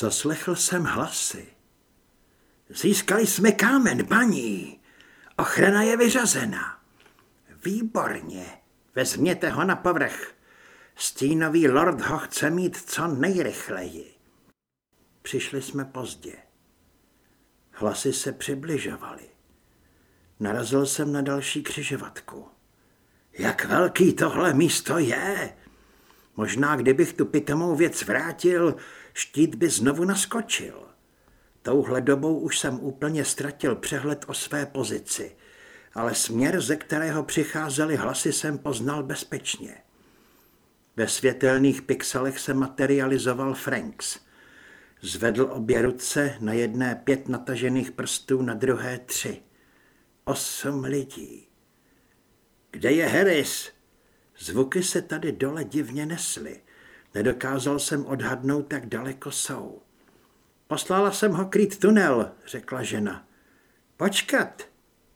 Zaslechl jsem hlasy. Získali jsme kámen, paní. Ochrana je vyřazena. Výborně. Vezměte ho na povrch. Stínový lord ho chce mít co nejrychleji. Přišli jsme pozdě. Hlasy se přibližovaly. Narazil jsem na další křižovatku. Jak velký tohle místo je! Možná, kdybych tu pitomou věc vrátil, štít by znovu naskočil. Touhle dobou už jsem úplně ztratil přehled o své pozici, ale směr, ze kterého přicházely hlasy, jsem poznal bezpečně. Ve světelných pixelech se materializoval Franks. Zvedl obě ruce, na jedné pět natažených prstů, na druhé tři. Osm lidí. Kde je Harris? Zvuky se tady dole divně nesly. Nedokázal jsem odhadnout, jak daleko jsou. Poslala jsem ho krýt tunel, řekla žena. Počkat,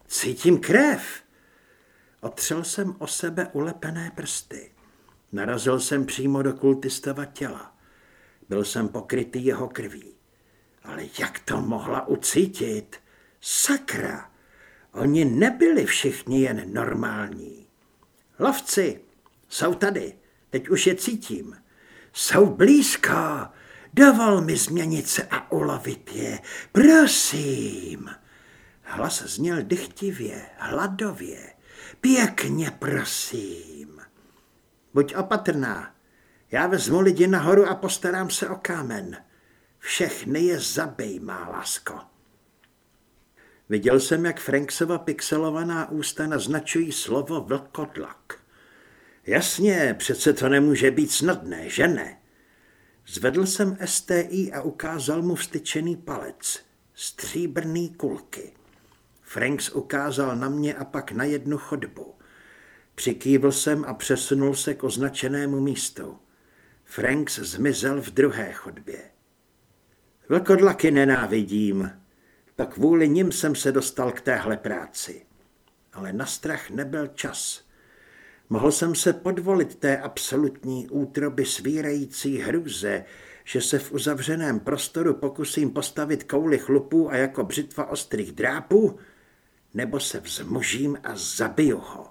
cítím krev. Otřel jsem o sebe ulepené prsty. Narazil jsem přímo do kultistova těla. Byl jsem pokrytý jeho krví. Ale jak to mohla ucítit? Sakra! Oni nebyli všichni jen normální. Lovci, jsou tady, teď už je cítím. Jsou blízko, dovol mi změnit se a ulovit je, prosím. Hlas zněl dychtivě, hladově. Pěkně prosím. Buď opatrná. Já vezmu lidi nahoru a postarám se o kámen. Všechny je zabej, má lásko. Viděl jsem, jak Franksova pixelovaná ústa naznačují slovo vlkodlak. Jasně, přece to nemůže být snadné, že ne? Zvedl jsem STI a ukázal mu vstyčený palec. Stříbrný kulky. Franks ukázal na mě a pak na jednu chodbu. Přikývl jsem a přesunul se k označenému místu. Franks zmizel v druhé chodbě. Vlkodlaky nenávidím, tak kvůli nim jsem se dostal k téhle práci. Ale na strach nebyl čas. Mohl jsem se podvolit té absolutní útroby svírající hruze, že se v uzavřeném prostoru pokusím postavit kouli chlupů a jako břitva ostrých drápů, nebo se vzmužím a zabiju ho.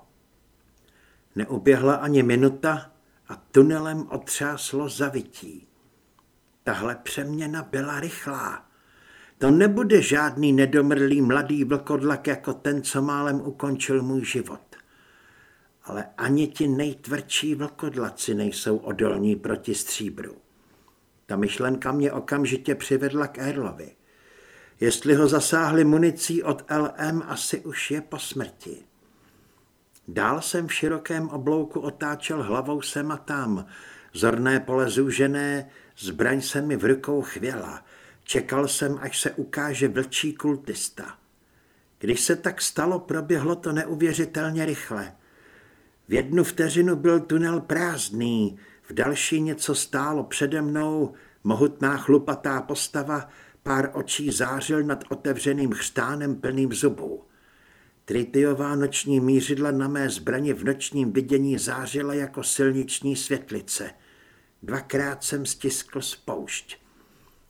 Neuběhla ani minuta a tunelem otřáslo zavití. Tahle přeměna byla rychlá. To nebude žádný nedomrlý mladý vlkodlak jako ten, co málem ukončil můj život. Ale ani ti nejtvrdší vlkodlaci nejsou odolní proti stříbru. Ta myšlenka mě okamžitě přivedla k Erlovi. Jestli ho zasáhli municí od LM, asi už je po smrti. Dál jsem v širokém oblouku otáčel hlavou sem a tam. Zorné pole zúžené, zbraň se mi v rukou chvěla. Čekal jsem, až se ukáže vlčí kultista. Když se tak stalo, proběhlo to neuvěřitelně rychle. V jednu vteřinu byl tunel prázdný, v další něco stálo přede mnou, mohutná chlupatá postava, pár očí zářil nad otevřeným chřtánem plným zubů. Tritiová noční mířidla na mé zbraně v nočním vidění zářila jako silniční světlice. Dvakrát jsem stiskl spoušť.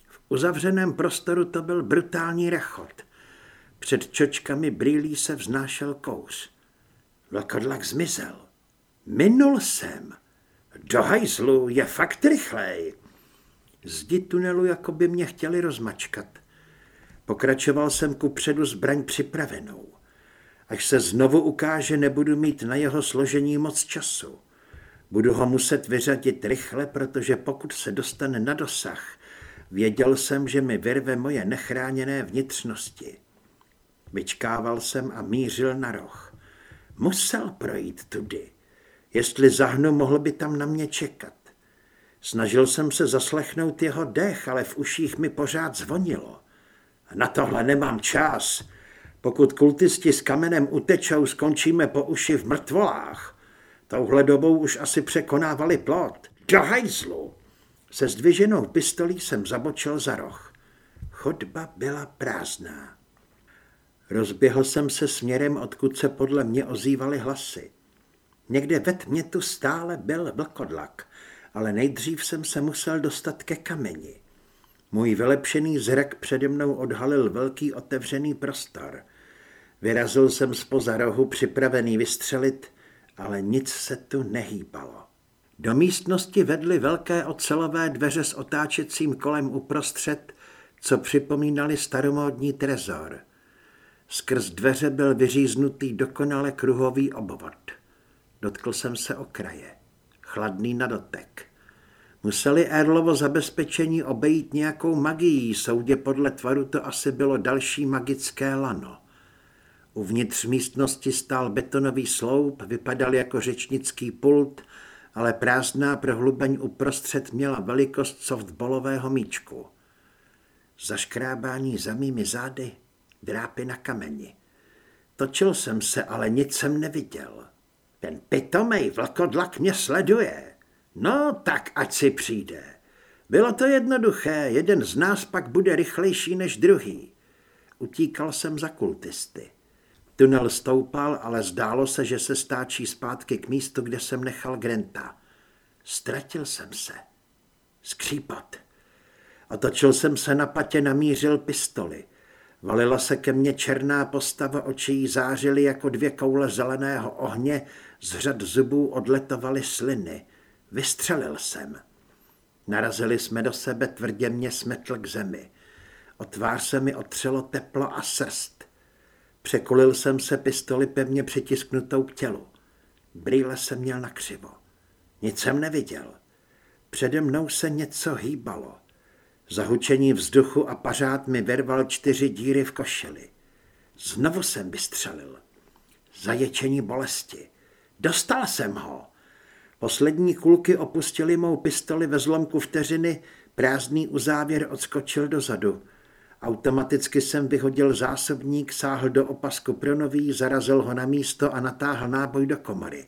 V uzavřeném prostoru to byl brutální rachot. Před čočkami brýlí se vznášel kous. Vlkodlak zmizel. Minul jsem. Do hajzlu je fakt rychlej. Zdi tunelu jako by mě chtěli rozmačkat. Pokračoval jsem ku předu zbraň připravenou. Až se znovu ukáže, nebudu mít na jeho složení moc času. Budu ho muset vyřadit rychle, protože pokud se dostane na dosah, věděl jsem, že mi vyrve moje nechráněné vnitřnosti. Vyčkával jsem a mířil na roh. Musel projít tudy. Jestli zahnu, mohl by tam na mě čekat. Snažil jsem se zaslechnout jeho dech, ale v uších mi pořád zvonilo. Na tohle nemám čas. Pokud kultisti s kamenem utečou, skončíme po uši v mrtvolách. Touhle dobou už asi překonávali plot. Do hajzlu! Se zdviženou pistolí jsem zabočil za roh. Chodba byla prázdná. Rozběhl jsem se směrem, odkud se podle mě ozývaly hlasy. Někde ve tmě tu stále byl vlkodlak, ale nejdřív jsem se musel dostat ke kameni. Můj vylepšený zrak přede mnou odhalil velký otevřený prostor. Vyrazil jsem spoza rohu, připravený vystřelit, ale nic se tu nehýbalo. Do místnosti vedly velké ocelové dveře s otáčecím kolem uprostřed, co připomínali staromódní trezor. Skrz dveře byl vyříznutý dokonale kruhový obvod. Dotkl jsem se okraje. Chladný na dotek. Museli Erlovo zabezpečení obejít nějakou magií, soudě podle tvaru to asi bylo další magické lano. Uvnitř místnosti stál betonový sloup, vypadal jako řečnický pult, ale prázdná prohlubeň uprostřed měla velikost softballového míčku. Zaškrábání za mými zády, drápy na kameni. Točil jsem se, ale nic jsem neviděl. Ten pitomej vlkodlak mě sleduje. No, tak ať si přijde. Bylo to jednoduché, jeden z nás pak bude rychlejší než druhý. Utíkal jsem za kultisty. Tunel stoupal, ale zdálo se, že se stáčí zpátky k místu, kde jsem nechal Grenta. Ztratil jsem se. Skřípat. Otočil jsem se na patě, namířil pistoli. Valila se ke mně černá postava, oči jí zářily jako dvě koule zeleného ohně, z řad zubů odletovaly sliny. Vystřelil jsem. Narazili jsme do sebe, tvrdě mě smetl k zemi. O tvář se mi otřelo teplo a srst. Překulil jsem se pistoli pevně přitisknutou k tělu. Brýle jsem měl na křivo. Nic jsem neviděl. Přede mnou se něco hýbalo. Zahučení vzduchu a pařád mi verval čtyři díry v košeli. Znovu jsem vystřelil. Zaječení bolesti. Dostal jsem ho. Poslední kulky opustily mou pistoli ve zlomku vteřiny, prázdný uzávěr odskočil dozadu. Automaticky jsem vyhodil zásobník, sáhl do opasku pro nový, zarazil ho na místo a natáhl náboj do komory.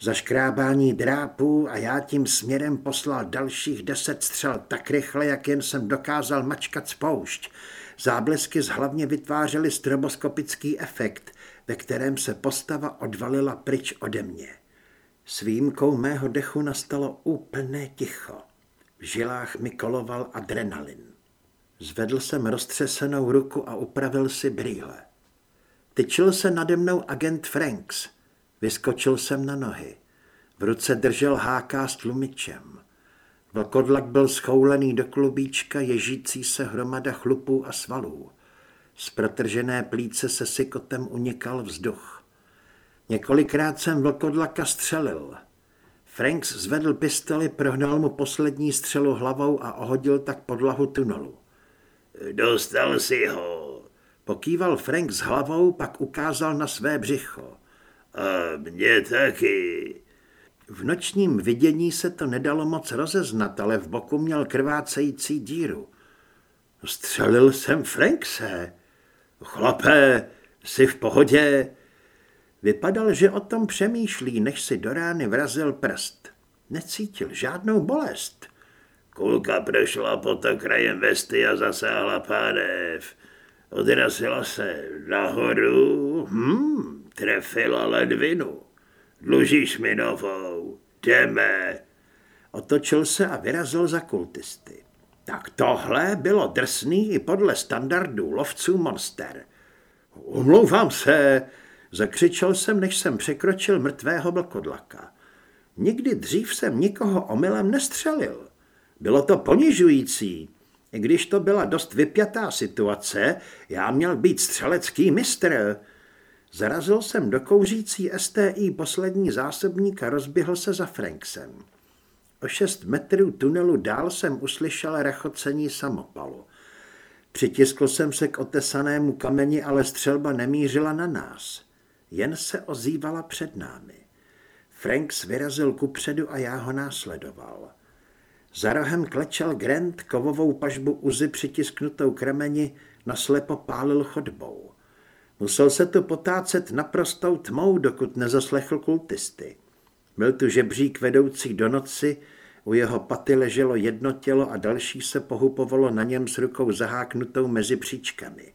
Zaškrábání drápů a já tím směrem poslal dalších deset střel tak rychle, jak jen jsem dokázal mačkat spoušť. Záblesky zhlavně vytvářely stroboskopický efekt, ve kterém se postava odvalila pryč ode mě. S výjimkou mého dechu nastalo úplné ticho. V žilách mi koloval adrenalin. Zvedl jsem roztřesenou ruku a upravil si brýle. Tyčil se nade mnou agent Franks. Vyskočil jsem na nohy. V ruce držel háká s tlumičem. Vlkodlak byl schoulený do klubíčka, ježící se hromada chlupů a svalů. Z protržené plíce se sykotem unikal vzduch. Několikrát jsem vlkodlaka střelil. Franks zvedl pistoli, prohnal mu poslední střelu hlavou a ohodil tak podlahu tunelu. Dostal si ho. Pokýval Frank s hlavou, pak ukázal na své břicho. A mě taky. V nočním vidění se to nedalo moc rozeznat, ale v boku měl krvácející díru. Střelil jsem Frankse. Chlape, jsi v pohodě? Vypadal, že o tom přemýšlí, než si do rány vrazil prst. Necítil žádnou bolest. Kulka prošla pod krajem vesty a zasáhla pánev. Odrazila se nahoru, hm, trefila ledvinu. Dlužíš mi novou, jdeme. Otočil se a vyrazil za kultisty. Tak tohle bylo drsný i podle standardů lovců monster. Umlouvám se, zakřičel jsem, než jsem překročil mrtvého blkodlaka. Nikdy dřív jsem nikoho omylem nestřelil. Bylo to ponižující. I když to byla dost vypjatá situace, já měl být střelecký mistr. Zarazil jsem do kouřící STI poslední zásobník a rozběhl se za Franksem. O šest metrů tunelu dál jsem uslyšel rachocení samopalu. Přitiskl jsem se k otesanému kameni, ale střelba nemířila na nás. Jen se ozývala před námi. Franks vyrazil kupředu a já ho následoval. Za rohem klečel Grant kovovou pažbu uzy přitisknutou kremeni, naslepo pálil chodbou. Musel se tu potácet naprostou tmou, dokud nezaslechl kultisty. Byl tu žebřík vedoucí do noci, u jeho paty leželo jedno tělo a další se pohupovalo na něm s rukou zaháknutou mezi příčkami.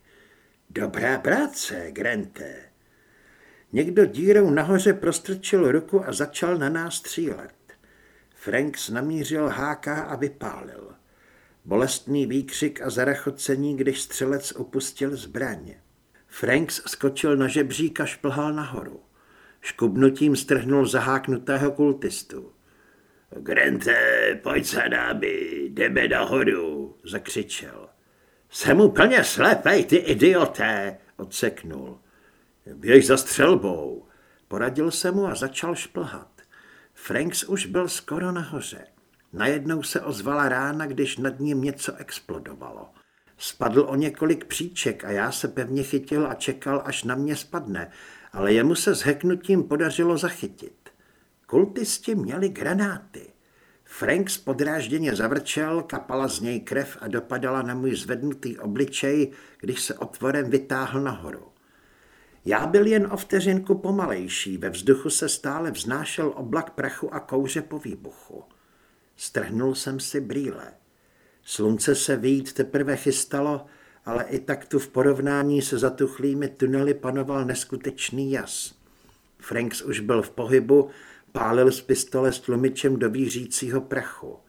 Dobrá práce, Grante. Někdo dírou nahoře prostrčil ruku a začal na nás střílet. Franks namířil háka a vypálil. Bolestný výkřik a zarachocení, když střelec opustil zbraně. Franks skočil na žebřík a šplhal nahoru. Škubnutím strhnul zaháknutého kultistu. Grente, pojď za námi, jdeme nahoru, zakřičel. Jsem úplně slepej, ty idioté, odseknul. Běž za střelbou. Poradil se mu a začal šplhat. Franks už byl skoro nahoře. Najednou se ozvala rána, když nad ním něco explodovalo. Spadl o několik příček a já se pevně chytil a čekal, až na mě spadne, ale jemu se s heknutím podařilo zachytit. Kultisti měli granáty. Franks podrážděně zavrčel, kapala z něj krev a dopadala na můj zvednutý obličej, když se otvorem vytáhl nahoru. Já byl jen o vteřinku pomalejší, ve vzduchu se stále vznášel oblak prachu a kouře po výbuchu. Strhnul jsem si brýle. Slunce se výjít teprve chystalo, ale i tak tu v porovnání se zatuchlými tunely panoval neskutečný jas. Franks už byl v pohybu, pálil z pistole s tlumičem do výřícího prachu.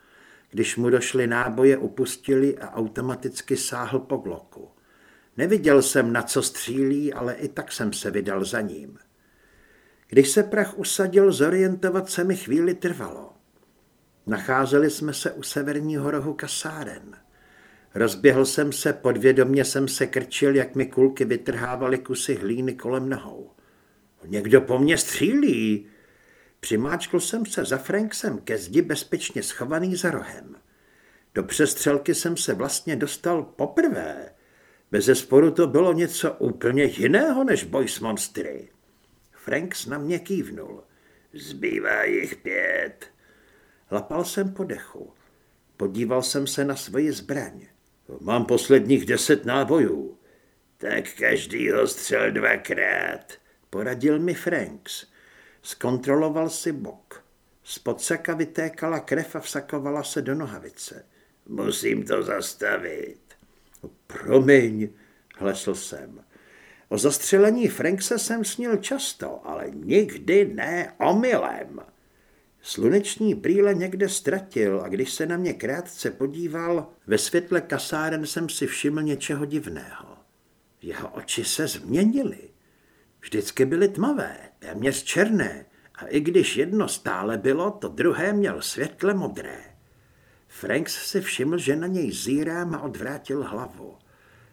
Když mu došly náboje, upustili a automaticky sáhl po gloku. Neviděl jsem, na co střílí, ale i tak jsem se vydal za ním. Když se prach usadil, zorientovat se mi chvíli trvalo. Nacházeli jsme se u severního rohu kasáren. Rozběhl jsem se, podvědomně jsem se krčil, jak mi kulky vytrhávaly kusy hlíny kolem nohou. Někdo po mně střílí. Přimáčkl jsem se za Franksem ke zdi bezpečně schovaný za rohem. Do přestřelky jsem se vlastně dostal poprvé. Bez sporu to bylo něco úplně jiného než boj s monstry. Franks na mě kývnul. Zbývá jich pět. Lapal jsem po dechu. Podíval jsem se na svoji zbraň. Mám posledních deset nábojů. Tak každý ho střel dvakrát, poradil mi Franks. Zkontroloval si bok. Spod saka vytékala krev a vsakovala se do nohavice. Musím to zastavit. Promiň, hlesl jsem. O zastřelení Frankse jsem snil často, ale nikdy ne omylem. Sluneční brýle někde ztratil a když se na mě krátce podíval, ve světle kasáren jsem si všiml něčeho divného. Jeho oči se změnily. Vždycky byly tmavé, téměř černé, a i když jedno stále bylo, to druhé měl světle modré. Franks si všiml, že na něj zírám a odvrátil hlavu.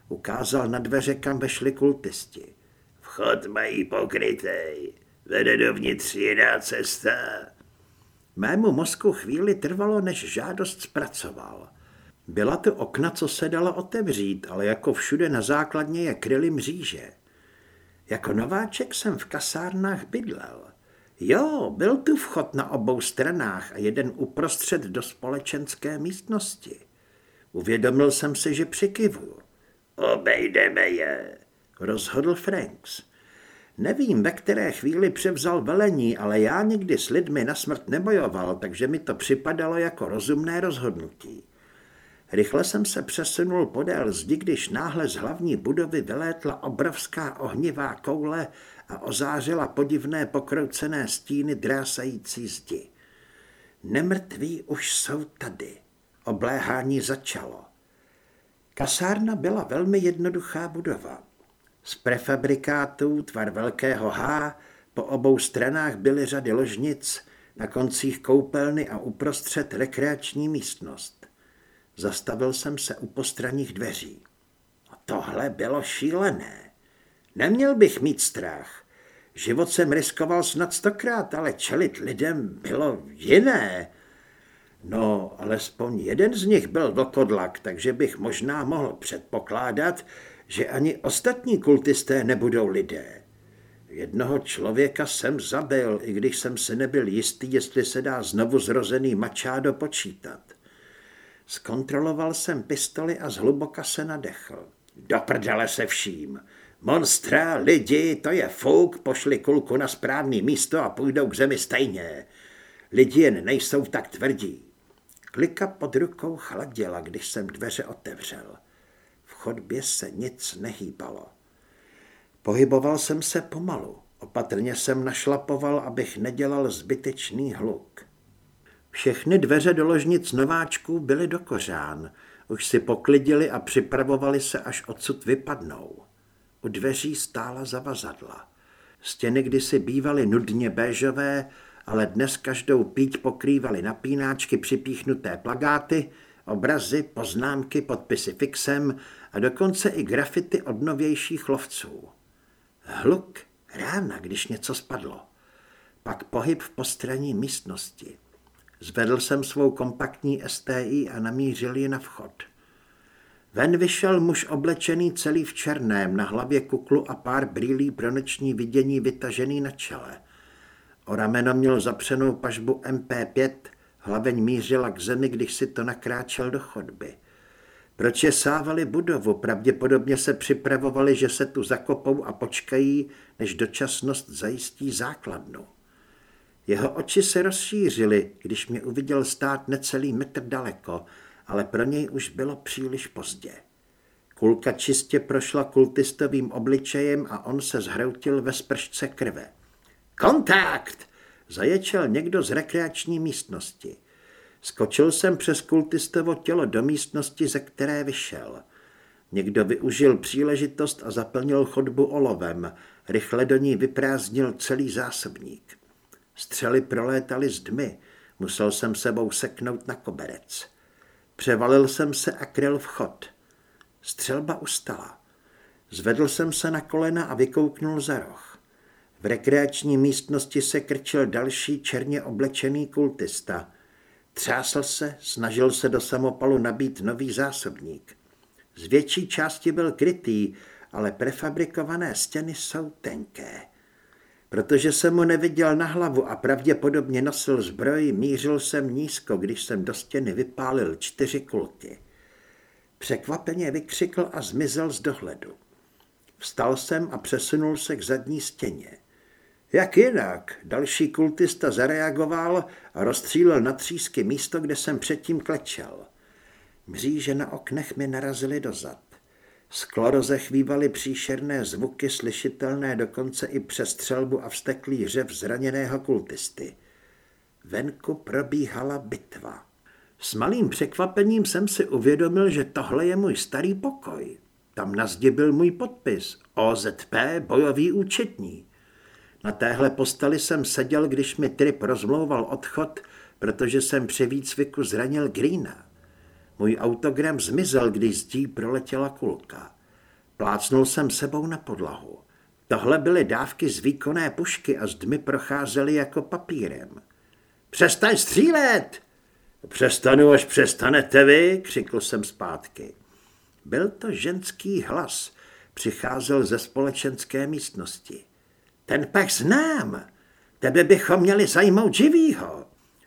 Ukázal na dveře, kam vešli kultisti. Vchod mají pokrytej. Vede dovnitř jiná cesta. Mému mozku chvíli trvalo, než žádost zpracoval. Byla to okna, co se dala otevřít, ale jako všude na základně je kryly mříže. Jako nováček jsem v kasárnách bydlel. Jo, byl tu vchod na obou stranách a jeden uprostřed do společenské místnosti. Uvědomil jsem si, že přikivuju. Obejdeme je, rozhodl Franks. Nevím, ve které chvíli převzal velení, ale já nikdy s lidmi na smrt nebojoval, takže mi to připadalo jako rozumné rozhodnutí. Rychle jsem se přesunul podél zdi, když náhle z hlavní budovy vylétla obrovská ohnivá koule a ozářila podivné pokroucené stíny drásající zdi. Nemrtví už jsou tady. Obléhání začalo. Kasárna byla velmi jednoduchá budova. Z prefabrikátů tvar velkého H, po obou stranách byly řady ložnic, na koncích koupelny a uprostřed rekreační místnost. Zastavil jsem se u postranních dveří. A tohle bylo šílené. Neměl bych mít strach. Život jsem riskoval snad stokrát, ale čelit lidem bylo jiné. No, alespoň jeden z nich byl vlkodlak, takže bych možná mohl předpokládat, že ani ostatní kultisté nebudou lidé. Jednoho člověka jsem zabil, i když jsem se nebyl jistý, jestli se dá znovu zrozený mačádo počítat. Zkontroloval jsem pistoli a zhluboka se nadechl. Do prdele se vším. Monstra, lidi, to je fouk, pošli kulku na správný místo a půjdou k zemi stejně. Lidi jen nejsou tak tvrdí. Klika pod rukou chladila, když jsem dveře otevřel chodbě se nic nehýbalo. Pohyboval jsem se pomalu. Opatrně jsem našlapoval, abych nedělal zbytečný hluk. Všechny dveře do ložnic nováčků byly do kořán. Už si poklidili a připravovali se, až odsud vypadnou. U dveří stála zavazadla. Stěny kdysi bývaly nudně béžové, ale dnes každou píť pokrývaly napínáčky připíchnuté plagáty, obrazy, poznámky, podpisy fixem a dokonce i grafity od novějších lovců. Hluk rána, když něco spadlo. Pak pohyb v postraní místnosti. Zvedl jsem svou kompaktní STI a namířil ji na vchod. Ven vyšel muž oblečený celý v černém, na hlavě kuklu a pár brýlí pro noční vidění vytažený na čele. O rameno měl zapřenou pažbu MP5, hlaveň mířila k zemi, když si to nakráčel do chodby. Proč je sávali budovu? Pravděpodobně se připravovali, že se tu zakopou a počkají, než dočasnost zajistí základnu. Jeho oči se rozšířily, když mě uviděl stát necelý metr daleko, ale pro něj už bylo příliš pozdě. Kulka čistě prošla kultistovým obličejem a on se zhroutil ve spršce krve. Kontakt! Zaječel někdo z rekreační místnosti. Skočil jsem přes kultistovo tělo do místnosti, ze které vyšel. Někdo využil příležitost a zaplnil chodbu olovem. Rychle do ní vyprázdnil celý zásobník. Střely prolétaly z dmy. Musel jsem sebou seknout na koberec. Převalil jsem se a kryl vchod. Střelba ustala. Zvedl jsem se na kolena a vykouknul za roh. V rekreační místnosti se krčil další černě oblečený kultista. Třásl se, snažil se do samopalu nabít nový zásobník. Z větší části byl krytý, ale prefabrikované stěny jsou tenké. Protože jsem mu neviděl na hlavu a pravděpodobně nosil zbroj, mířil jsem nízko, když jsem do stěny vypálil čtyři kulky. Překvapeně vykřikl a zmizel z dohledu. Vstal jsem a přesunul se k zadní stěně. Jak jinak? Další kultista zareagoval a rozstřílel na třísky místo, kde jsem předtím klečel. Mříže na oknech mi narazily dozad. Sklo rozechvívaly příšerné zvuky, slyšitelné dokonce i přes střelbu a vsteklý řev zraněného kultisty. Venku probíhala bitva. S malým překvapením jsem si uvědomil, že tohle je můj starý pokoj. Tam na zdi byl můj podpis OZP bojový účetní. Na téhle posteli jsem seděl, když mi Trip rozmlouval odchod, protože jsem při výcviku zranil Greena. Můj autogram zmizel, když zdí proletěla kulka. Plácnul jsem sebou na podlahu. Tohle byly dávky z výkonné pušky a zdmi procházely jako papírem. Přestaň střílet! Přestanu, až přestanete vy, křikl jsem zpátky. Byl to ženský hlas, přicházel ze společenské místnosti. Ten pak znám. Tebe bychom měli zajmout živýho.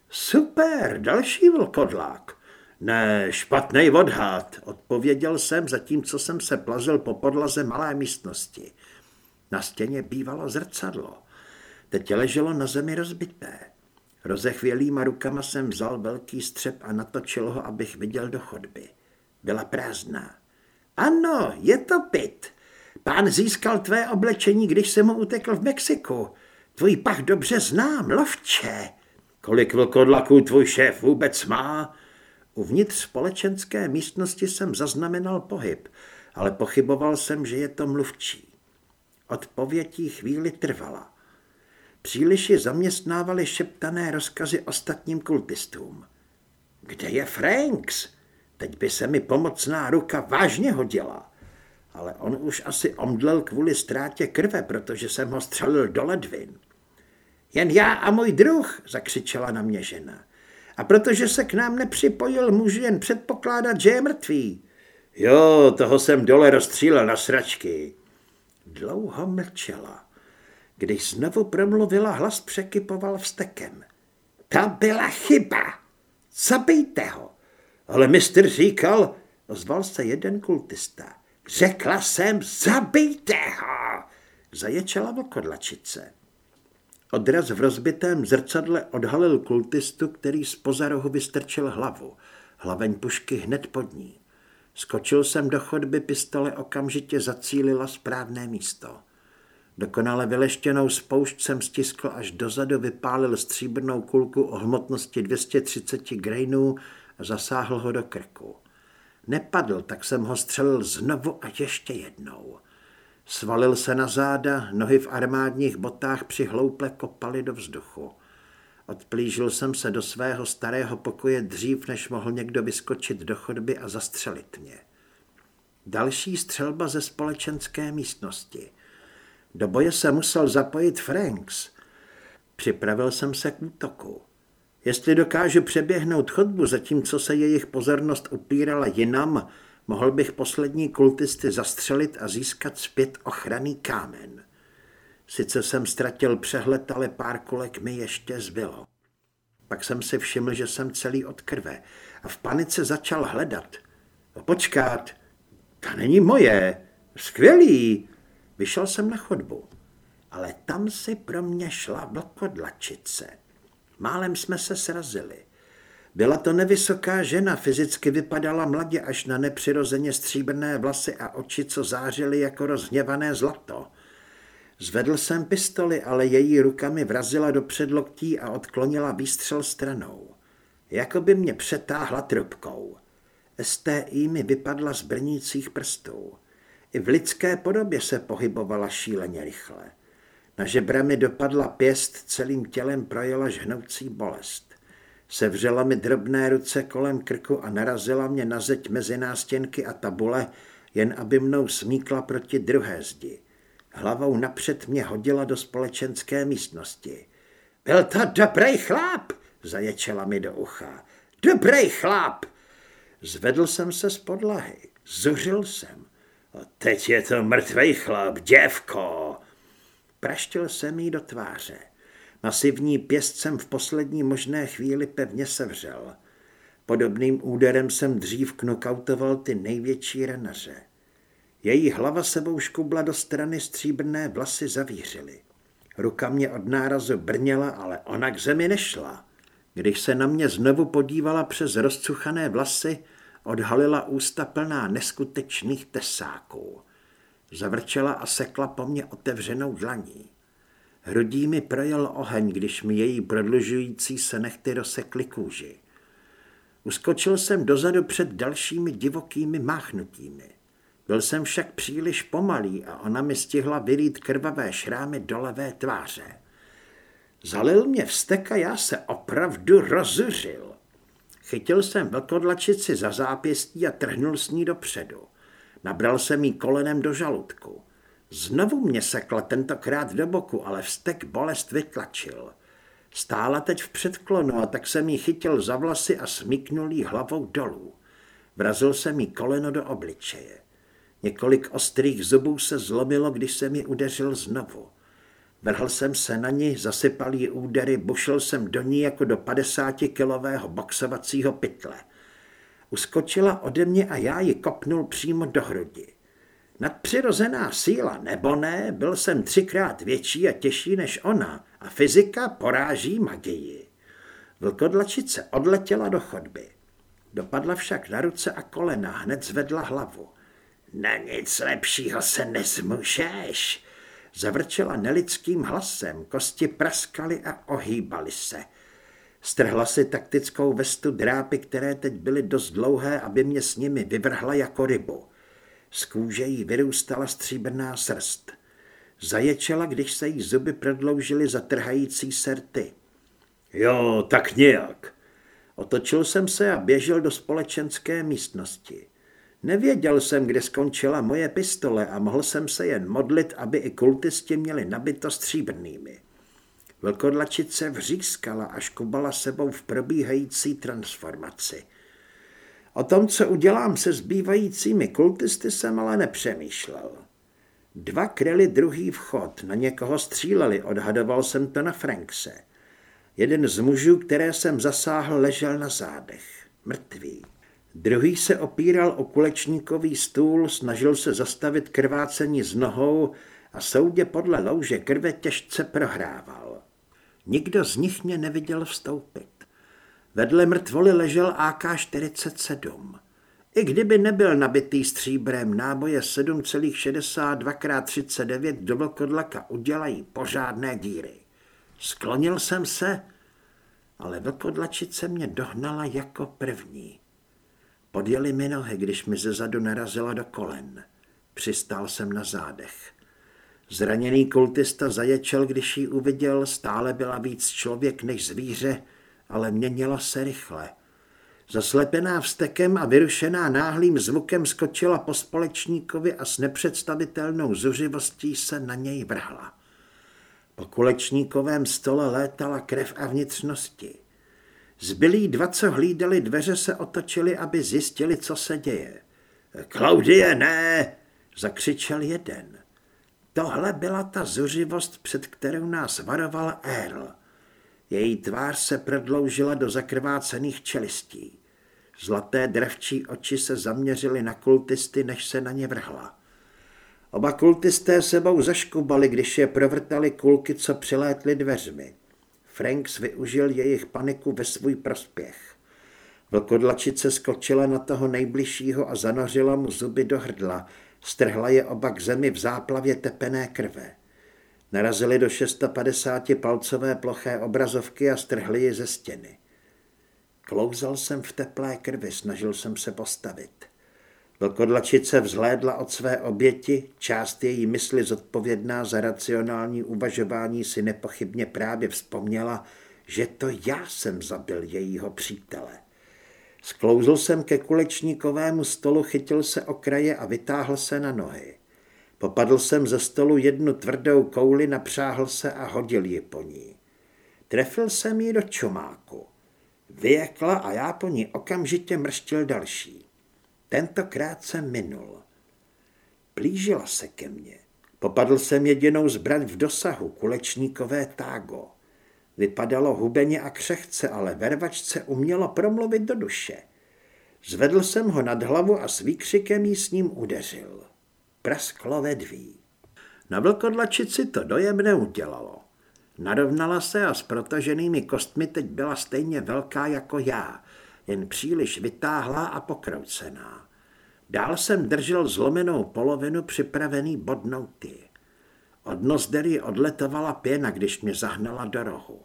Super, další vlkodlák. Ne, špatný odhad, odpověděl jsem, zatímco jsem se plazil po podlaze malé místnosti. Na stěně bývalo zrcadlo. Teď leželo na zemi rozbité. Rozechvělýma rukama jsem vzal velký střep a natočil ho, abych viděl do chodby. Byla prázdná. Ano, je to pit. Pán získal tvé oblečení, když jsem mu utekl v Mexiku. Tvůj pach dobře znám, lovče. Kolik vlkodlaků tvůj šéf vůbec má? Uvnitř společenské místnosti jsem zaznamenal pohyb, ale pochyboval jsem, že je to mluvčí. Odpovědí chvíli trvala. Příliši zaměstnávali šeptané rozkazy ostatním kultistům. Kde je Franks? Teď by se mi pomocná ruka vážně hodila ale on už asi omdlel kvůli ztrátě krve, protože jsem ho střelil do ledvin. Jen já a můj druh, zakřičela na mě žena. A protože se k nám nepřipojil, můžu jen předpokládat, že je mrtvý. Jo, toho jsem dole rozstřílel na sračky. Dlouho mlčela. Když znovu promluvila, hlas překypoval vstekem. To byla chyba. Zabijte ho. Ale mistr říkal, ozval se jeden kultista. Řekla jsem, zabijte ho! Zaječela vlkodlačice. Odraz v rozbitém zrcadle odhalil kultistu, který z rohu vystrčil hlavu. Hlaveň pušky hned pod ní. Skočil jsem do chodby, pistole okamžitě zacílila správné místo. Dokonale vyleštěnou spoušť jsem stiskl až dozadu, vypálil stříbrnou kulku o hmotnosti 230 grainů a zasáhl ho do krku. Nepadl, tak jsem ho střelil znovu a ještě jednou. Svalil se na záda, nohy v armádních botách přihlouple kopaly do vzduchu. Odplížil jsem se do svého starého pokoje dřív, než mohl někdo vyskočit do chodby a zastřelit mě. Další střelba ze společenské místnosti. Do boje se musel zapojit Franks. Připravil jsem se k útoku. Jestli dokážu přeběhnout chodbu, zatímco se jejich pozornost upírala jinam, mohl bych poslední kultisty zastřelit a získat zpět ochranný kámen. Sice jsem ztratil přehled, ale pár kolek mi ještě zbylo. Pak jsem si všiml, že jsem celý od krve a v panice začal hledat. No počkat, ta není moje, skvělý. Vyšel jsem na chodbu, ale tam si pro mě šla vlkodlačice. Málem jsme se srazili. Byla to nevysoká žena, fyzicky vypadala mladě až na nepřirozeně stříbrné vlasy a oči, co zářily jako rozhněvané zlato. Zvedl jsem pistoli, ale její ruka mi vrazila do předloktí a odklonila výstřel stranou. Jako by mě přetáhla trubkou. STI mi vypadla z brnících prstů. I v lidské podobě se pohybovala šíleně rychle. Na žebra mi dopadla pěst, celým tělem projela žhnoucí bolest. Sevřela mi drobné ruce kolem krku a narazila mě na zeď mezi nástěnky a tabule, jen aby mnou smíkla proti druhé zdi. Hlavou napřed mě hodila do společenské místnosti. Byl to dobrý chlap, zaječela mi do ucha. Dobrý chlap! Zvedl jsem se z podlahy, zuřil jsem. A teď je to mrtvý chlap, děvko! Praštil jsem jí do tváře. Masivní pěst jsem v poslední možné chvíli pevně sevřel. Podobným úderem jsem dřív knokautoval ty největší renaře. Její hlava sebou škubla do strany stříbrné vlasy zavířily. Ruka mě od nárazu brněla, ale ona k zemi nešla. Když se na mě znovu podívala přes rozcuchané vlasy, odhalila ústa plná neskutečných tesáků. Zavrčela a sekla po mně otevřenou dlaní. Hrudí mi projel oheň, když mi její prodlužující se nechty rozsekly kůži. Uskočil jsem dozadu před dalšími divokými máchnutími. Byl jsem však příliš pomalý a ona mi stihla vylít krvavé šrámy do levé tváře. Zalil mě vztek a já se opravdu rozuřil. Chytil jsem vlkodlačici za zápěstí a trhnul s ní dopředu. Nabral jsem jí kolenem do žaludku. Znovu mě sekla tentokrát do boku, ale vztek bolest vytlačil. Stála teď v předklonu a tak jsem jí chytil za vlasy a smíknul jí hlavou dolů. Vrazil jsem jí koleno do obličeje. Několik ostrých zubů se zlomilo, když jsem ji udeřil znovu. Vrhl jsem se na ní, zasypal jí údery, bušil jsem do ní jako do 50-kilového boxovacího pytle. Uskočila ode mě a já ji kopnul přímo do hrudi. Nadpřirozená síla nebo ne, byl jsem třikrát větší a těžší než ona a fyzika poráží magii. Vlkodlačice odletěla do chodby. Dopadla však na ruce a kolena, hned zvedla hlavu. Na nic lepšího se nezmůžeš, zavrčela nelidským hlasem, kosti praskaly a ohýbaly se. Strhla si taktickou vestu drápy, které teď byly dost dlouhé, aby mě s nimi vyvrhla jako rybu. Z kůže jí vyrůstala stříbrná srst. Zaječela, když se jí zuby prodloužily za trhající serty. Jo, tak nějak. Otočil jsem se a běžel do společenské místnosti. Nevěděl jsem, kde skončila moje pistole a mohl jsem se jen modlit, aby i kultisti měli nabito stříbrnými. Velkodlačice vřískala a škubala sebou v probíhající transformaci. O tom, co udělám se zbývajícími kultisty, jsem ale nepřemýšlel. Dva kryli druhý vchod, na někoho stříleli, odhadoval jsem to na Frankse. Jeden z mužů, které jsem zasáhl, ležel na zádech, mrtvý. Druhý se opíral o kulečníkový stůl, snažil se zastavit krvácení z nohou a soudě podle louže krve těžce prohrával. Nikdo z nich mě neviděl vstoupit. Vedle mrtvoly ležel AK-47. I kdyby nebyl nabitý stříbrem, náboje 7,62 x 39 do vlkodlaka udělají pořádné díry. Sklonil jsem se, ale vlkodlačice mě dohnala jako první. Podjeli mi nohy, když mi zezadu narazila do kolen. Přistál jsem na zádech. Zraněný kultista zaječel, když ji uviděl, stále byla víc člověk než zvíře, ale měnila se rychle. Zaslepená vstekem a vyrušená náhlým zvukem skočila po společníkovi a s nepředstavitelnou zuřivostí se na něj vrhla. Po kulečníkovém stole létala krev a vnitřnosti. Zbylí dva, co hlídali dveře, se otočili, aby zjistili, co se děje. Klaudie, ne! zakřičel jeden. Tohle byla ta zuřivost, před kterou nás varoval Earl. Její tvář se prodloužila do zakrvácených čelistí. Zlaté drevčí oči se zaměřily na kultisty, než se na ně vrhla. Oba kultisté sebou zaškubali, když je provrtali kulky, co přilétly dveřmi. Franks využil jejich paniku ve svůj prospěch. Vlkodlačice skočila na toho nejbližšího a zanořila mu zuby do hrdla. Strhla je oba k zemi v záplavě tepené krve. Narazili do 650 palcové ploché obrazovky a strhli je ze stěny. Klouzal jsem v teplé krvi, snažil jsem se postavit. Vlkodlačice vzhlédla od své oběti, část její mysli zodpovědná za racionální uvažování si nepochybně právě vzpomněla, že to já jsem zabil jejího přítele. Sklouzl jsem ke kulečníkovému stolu, chytil se o kraje a vytáhl se na nohy. Popadl jsem ze stolu jednu tvrdou kouli, napřáhl se a hodil ji po ní. Trefil jsem ji do čumáku. Vyjekla a já po ní okamžitě mrštil další. Tentokrát jsem minul. Plížila se ke mně. Popadl jsem jedinou zbraň v dosahu, kulečníkové tágo. Vypadalo hubeně a křehce, ale vervačce umělo promluvit do duše. Zvedl jsem ho nad hlavu a s výkřikem jí s ním udeřil. Prasklo vedví. Na vlkodlačici to dojem neudělalo. Narovnala se a s protaženými kostmi teď byla stejně velká jako já, jen příliš vytáhlá a pokroucená. Dál jsem držel zlomenou polovinu připravený bodnout ji. Od nozdery odletovala pěna, když mě zahnala do rohu.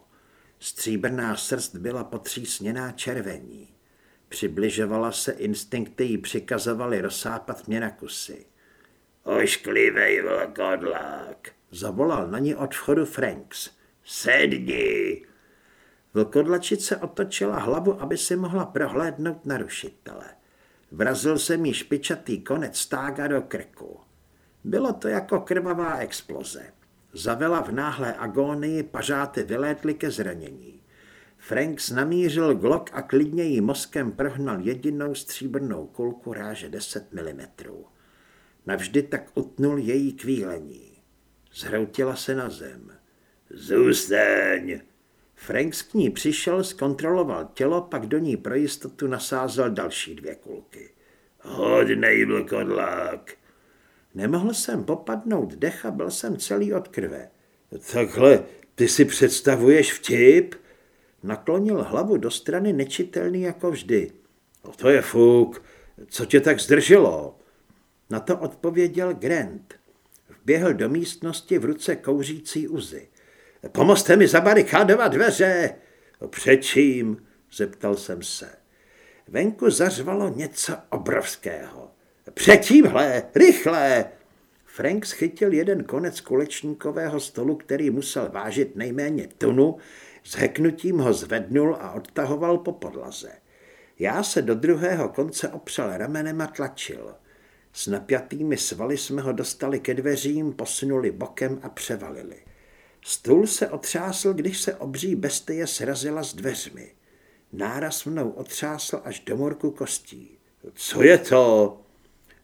Stříbrná srst byla potřísněná červení. Přibližovala se, instinkty jí přikazovaly rozsápat mě na kusy. Ošklivej vlkodlák, zavolal na ní od vchodu Franks. Sedni! Vlkodlačice otočila hlavu, aby si mohla prohlédnout narušitele. Vrazil se mi špičatý konec stága do krku. Bylo to jako krvavá exploze. Zavela v náhlé agónii, pažáty vylétly ke zranění. Franks namířil glok a klidně jí mozkem prohnal jedinou stříbrnou kulku ráže 10 mm. Navždy tak utnul její kvílení. Zhroutila se na zem. Zůstaň! Franks k ní přišel, zkontroloval tělo, pak do ní pro jistotu nasázel další dvě kulky. Hodnej vlkodlák! Nemohl jsem popadnout dech a byl jsem celý od krve. Takhle, ty si představuješ vtip? Naklonil hlavu do strany nečitelný jako vždy. No to je fuk, co tě tak zdrželo? Na to odpověděl Grant. Vběhl do místnosti v ruce kouřící uzy. Pomozte mi zabarikádovat dveře. Před čím? zeptal jsem se. Venku zařvalo něco obrovského. Před tímhle, rychle! Frank schytil jeden konec kulečníkového stolu, který musel vážit nejméně tunu, s heknutím ho zvednul a odtahoval po podlaze. Já se do druhého konce opřel ramenem a tlačil. S napjatými svaly jsme ho dostali ke dveřím, posunuli bokem a převalili. Stůl se otřásl, když se obří bestie srazila s dveřmi. Náraz mnou otřásl až do morku kostí. Co je to?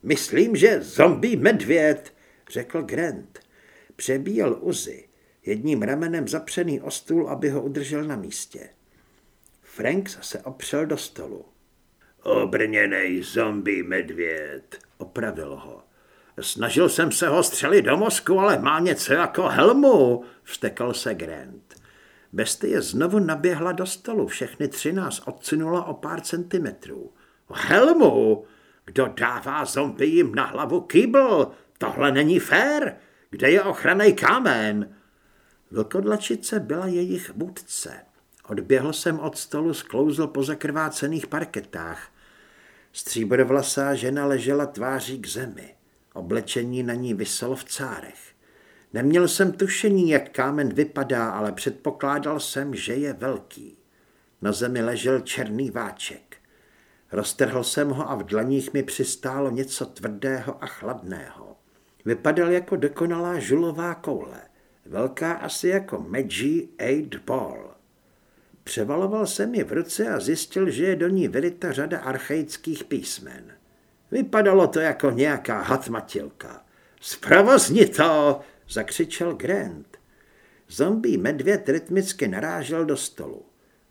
Myslím, že zombie medvěd, řekl Grant. Přebíjel uzy, jedním ramenem zapřený o stůl, aby ho udržel na místě. Franks se opřel do stolu. Obrněnej zombie medvěd, opravil ho. Snažil jsem se ho střelit do mozku, ale má něco jako helmu, vstekl se Grant. Bestie znovu naběhla do stolu, všechny tři nás odsunula o pár centimetrů. Helmu? Kdo dává zombijím na hlavu kýbl? Tohle není fér. Kde je ochranný kámen? Vlkodlačice byla jejich vůdce. Odběhl jsem od stolu, sklouzl po zakrvácených parketách. Stříbrovlasá žena ležela tváří k zemi. Oblečení na ní vyselo v cárech. Neměl jsem tušení, jak kámen vypadá, ale předpokládal jsem, že je velký. Na zemi ležel černý váček. Roztrhl jsem ho a v dlaních mi přistálo něco tvrdého a chladného. Vypadal jako dokonalá žulová koule, velká asi jako Magi Eight Ball. Převaloval jsem ji v ruce a zjistil, že je do ní vyryta řada archaických písmen. Vypadalo to jako nějaká hatmatilka. Zprovozni to, zakřičel Grant. Zombie medvěd rytmicky narážel do stolu.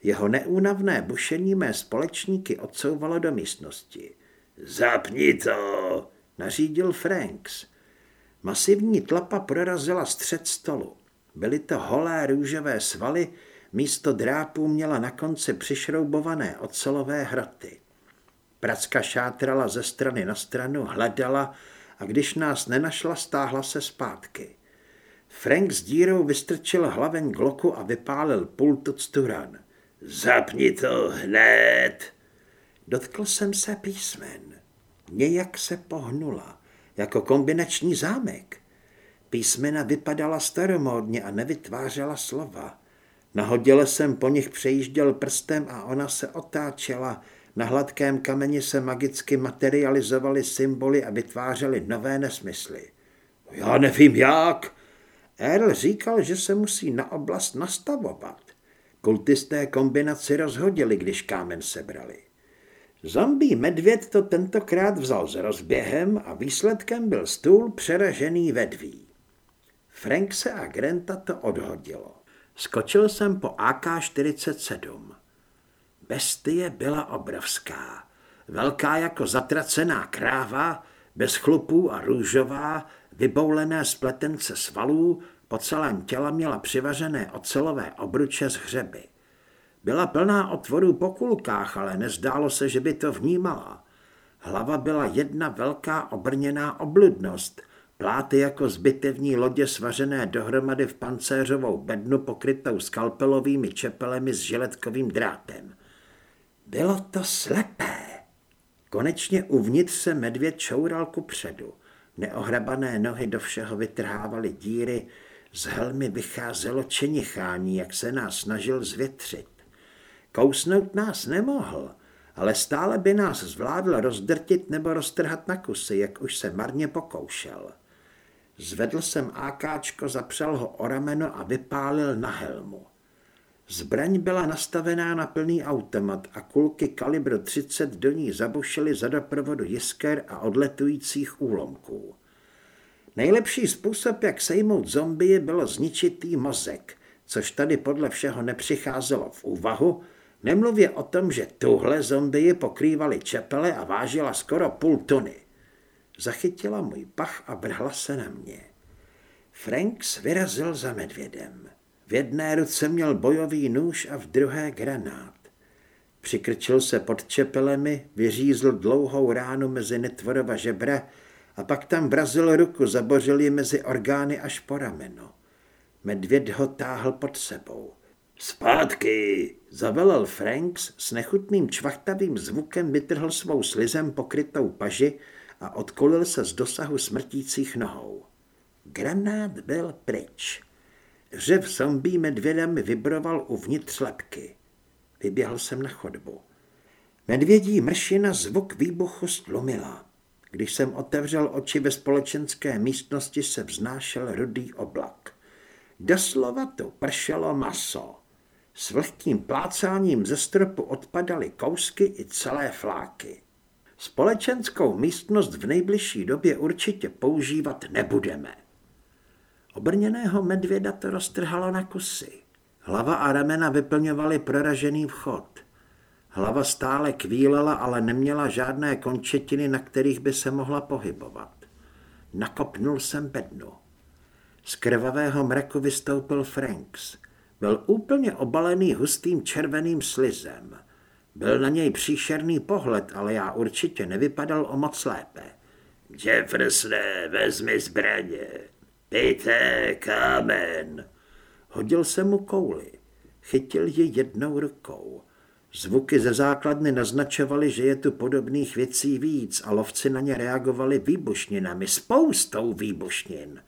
Jeho neúnavné bušení mé společníky odsouvalo do místnosti. Zapni to, nařídil Franks. Masivní tlapa prorazila střed stolu. Byly to holé růžové svaly, místo drápů měla na konci přišroubované ocelové hroty. Pracka šátrala ze strany na stranu, hledala a když nás nenašla, stáhla se zpátky. Frank s dírou vystrčil hlaveň gloku a vypálil pult od sturan. Zapni to hned! Dotkl jsem se písmen. Nějak se pohnula, jako kombinační zámek. Písmena vypadala staromódně a nevytvářela slova. Nahodile jsem po nich přejížděl prstem a ona se otáčela. Na hladkém kameni se magicky materializovaly symboly a vytvářely nové nesmysly. Já nevím jak, Earl říkal, že se musí na oblast nastavovat. Kultisté kombinaci rozhodili, když kámen sebrali. Zombie medvěd to tentokrát vzal s rozběhem a výsledkem byl stůl přeražený vedví. Frank se a Granta to odhodilo. Skočil jsem po AK-47. Bestie byla obrovská. Velká jako zatracená kráva, bez chlupů a růžová, vyboulené spletence svalů, po celém těle měla přivařené ocelové obruče z hřeby. Byla plná otvorů po kulkách, ale nezdálo se, že by to vnímala. Hlava byla jedna velká obrněná obludnost, pláty jako zbytevní lodě svařené dohromady v pancéřovou bednu pokrytou skalpelovými čepelemi s žiletkovým drátem. Bylo to slepé. Konečně uvnitř se medvěd čoural ku předu. Neohrabané nohy do všeho vytrhávaly díry, z helmy vycházelo čenichání, jak se nás snažil zvětřit. Kousnout nás nemohl, ale stále by nás zvládl rozdrtit nebo roztrhat na kusy, jak už se marně pokoušel. Zvedl jsem ákáčko, zapřel ho o rameno a vypálil na helmu. Zbraň byla nastavená na plný automat a kulky kalibru 30 do ní zabušily za doprovodu jisker a odletujících úlomků. Nejlepší způsob, jak sejmout zombie, bylo zničit jí mozek, což tady podle všeho nepřicházelo v úvahu, nemluvě o tom, že tuhle zombie pokrývaly čepele a vážila skoro půl tuny. Zachytila můj pach a vrhla se na mě. Franks vyrazil za medvědem. V jedné ruce měl bojový nůž a v druhé granát. Přikrčil se pod čepelemi, vyřízl dlouhou ránu mezi netvorova žebra a pak tam vrazil ruku, zabořil ji mezi orgány až po rameno. Medvěd ho táhl pod sebou. Zpátky, zavelel Franks s nechutným čvachtavým zvukem vytrhl svou slizem pokrytou paži a odkolil se z dosahu smrtících nohou. Granát byl pryč. Řev zombí medvěda mi vibroval uvnitř lepky. Vyběhl jsem na chodbu. Medvědí mršina zvuk výbuchu stlumila. Když jsem otevřel oči ve společenské místnosti, se vznášel rudý oblak. Doslova to pršelo maso. S vlhkým plácáním ze stropu odpadaly kousky i celé fláky. Společenskou místnost v nejbližší době určitě používat nebudeme. Obrněného medvěda to roztrhalo na kusy. Hlava a ramena vyplňovaly proražený vchod. Hlava stále kvílela, ale neměla žádné končetiny, na kterých by se mohla pohybovat. Nakopnul jsem bednu. Z krvavého mraku vystoupil Franks. Byl úplně obalený hustým červeným slizem. Byl na něj příšerný pohled, ale já určitě nevypadal o moc lépe. Jeffersone, vezmi zbraně. Pejte kámen. Hodil jsem mu kouli. Chytil ji jednou rukou. Zvuky ze základny naznačovaly, že je tu podobných věcí víc a lovci na ně reagovali výbušninami, spoustou výbušnin.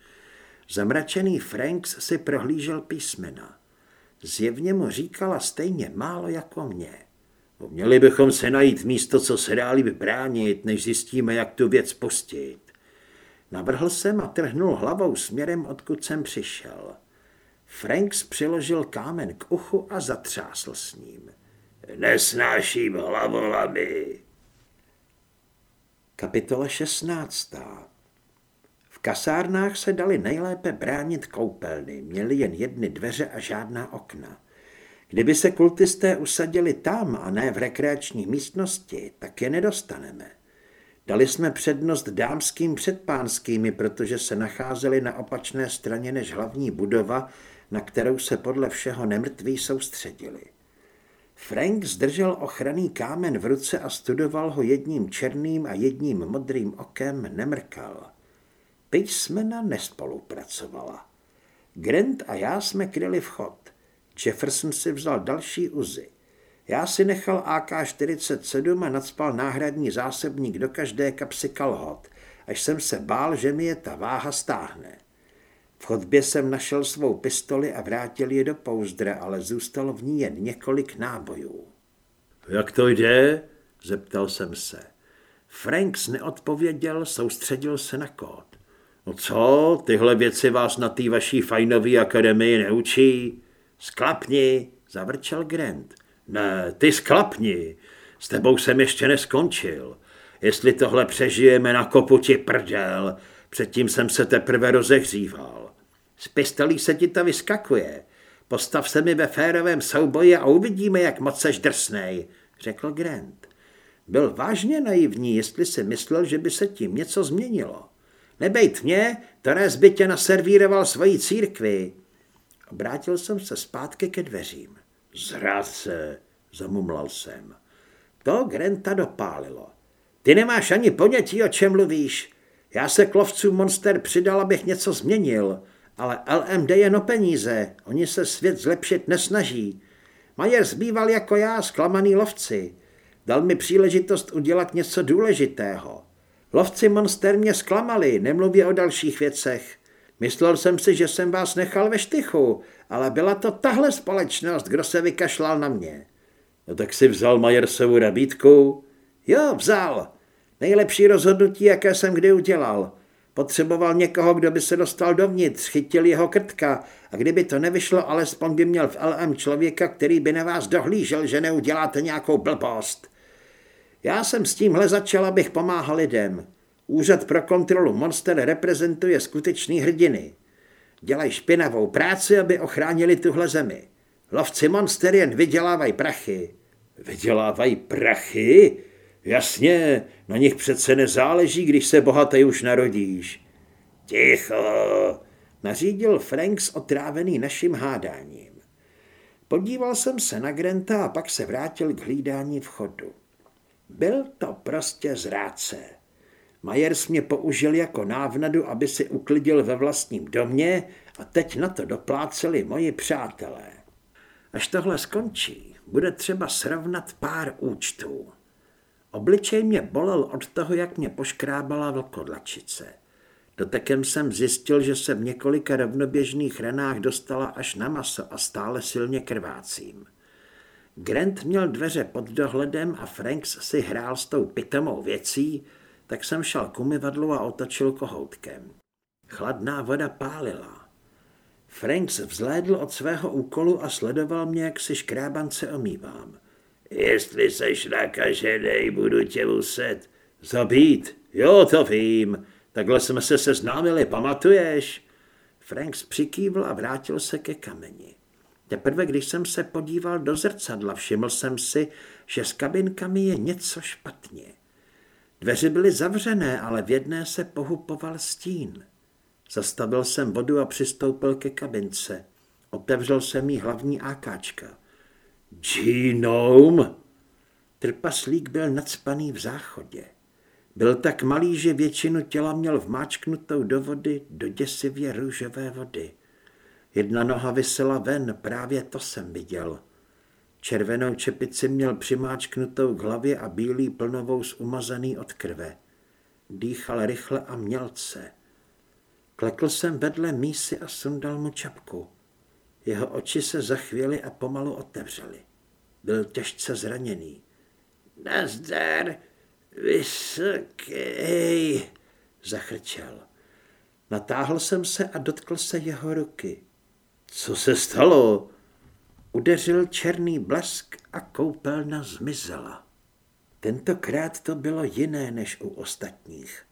Zamračený Franks si prohlížel písmena. Zjevně mu říkala stejně málo jako mě. Měli bychom se najít místo, co se dá líp bránit, než zjistíme, jak tu věc pustit. Navrhl jsem a trhnul hlavou směrem, odkud jsem přišel. Franks přiložil kámen k uchu a zatřásl s ním. Nesnáším hlavolamy. Kapitola 16. V kasárnách se dali nejlépe bránit koupelny, měli jen jedny dveře a žádná okna. Kdyby se kultisté usadili tam a ne v rekreační místnosti, tak je nedostaneme. Dali jsme přednost dámským před pánskými, protože se nacházeli na opačné straně než hlavní budova, na kterou se podle všeho nemrtví soustředili. Frank zdržel ochranný kámen v ruce a studoval ho jedním černým a jedním modrým okem, nemrkal. Písmena nespolupracovala. Grant a já jsme kryli vchod. Jefferson si vzal další uzy. Já si nechal AK-47 a nadspal náhradní zásobník do každé kapsy kalhot, až jsem se bál, že mi je ta váha stáhne. V chodbě jsem našel svou pistoli a vrátil ji do pouzdra, ale zůstalo v ní jen několik nábojů. Jak to jde? Zeptal jsem se. Franks neodpověděl, soustředil se na kód. No co, tyhle věci vás na té vaší fajnové akademii neučí? Sklapni, zavrčel Grant. Ne, ty sklapni, s tebou jsem ještě neskončil. Jestli tohle přežijeme na kopu ti prdel, předtím jsem se teprve rozehříval. Z pistolí se ti to vyskakuje. Postav se mi ve férovém souboji a uvidíme, jak moc seš drsnej, řekl Grant. Byl vážně naivní, jestli si myslel, že by se tím něco změnilo. Nebejt mě, Torres by tě naservíroval svojí církvi. Obrátil jsem se zpátky ke dveřím. Zradce, zamumlal jsem. To Granta dopálilo. Ty nemáš ani ponětí, o čem mluvíš. Já se k lovcům Monster přidal, abych něco změnil, ale LMD je no peníze, oni se svět zlepšit nesnaží. Majer zbýval jako já, zklamaný lovci. Dal mi příležitost udělat něco důležitého. Lovci Monster mě zklamali, nemluvě o dalších věcech. Myslel jsem si, že jsem vás nechal ve štychu, ale byla to tahle společnost, kdo se vykašlal na mě. No tak si vzal Majersovu nabídku? Jo, vzal. Nejlepší rozhodnutí, jaké jsem kdy udělal. Potřeboval někoho, kdo by se dostal dovnitř, chytil jeho krtka a kdyby to nevyšlo, alespoň by měl v LM člověka, který by na vás dohlížel, že neuděláte nějakou blbost. Já jsem s tímhle začal, abych pomáhal lidem. Úřad pro kontrolu monster reprezentuje skutečný hrdiny. Dělají špinavou práci, aby ochránili tuhle zemi. Lovci monster jen vydělávají prachy. Vydělávají prachy? Jasně, na nich přece nezáleží, když se bohatý už narodíš. Ticho, nařídil Franks otrávený naším hádáním. Podíval jsem se na Granta a pak se vrátil k hlídání vchodu. Byl to prostě zrádce. Majers mě použil jako návnadu, aby si uklidil ve vlastním domě a teď na to dopláceli moji přátelé. Až tohle skončí, bude třeba srovnat pár účtů. Obličej mě bolel od toho, jak mě poškrábala vlkodlačice. Dotekem jsem zjistil, že se v několika rovnoběžných ranách dostala až na maso a stále silně krvácím. Grant měl dveře pod dohledem a Franks si hrál s tou pitomou věcí, tak jsem šel k umyvadlu a otočil kohoutkem. Chladná voda pálila. Franks vzlédl od svého úkolu a sledoval mě, jak si škrábance omývám. Jestli seš nakažený, budu tě muset zabít. Jo, to vím. Takhle jsme se seznámili, pamatuješ? Franks přikývl a vrátil se ke kameni. Teprve když jsem se podíval do zrcadla, všiml jsem si, že s kabinkami je něco špatně. Dveře byly zavřené, ale v jedné se pohupoval stín. Zastavil jsem vodu a přistoupil ke kabince. Otevřel jsem jí hlavní ákáčka. Genome? Trpaslík byl nadspaný v záchodě. Byl tak malý, že většinu těla měl vmáčknutou do vody, do děsivě růžové vody. Jedna noha vysela ven, právě to jsem viděl. Červenou čepici měl přimáčknutou k hlavě a bílý plnovou umazaný od krve. Dýchal rychle a mělce. Klekl jsem vedle mísy a sundal mu čapku. Jeho oči se zachvěly a pomalu otevřely. Byl těžce zraněný. Nazdar, vysoký, zachrčel. Natáhl jsem se a dotkl se jeho ruky. Co se stalo? Udeřil černý blesk a koupelna zmizela. Tentokrát to bylo jiné než u ostatních.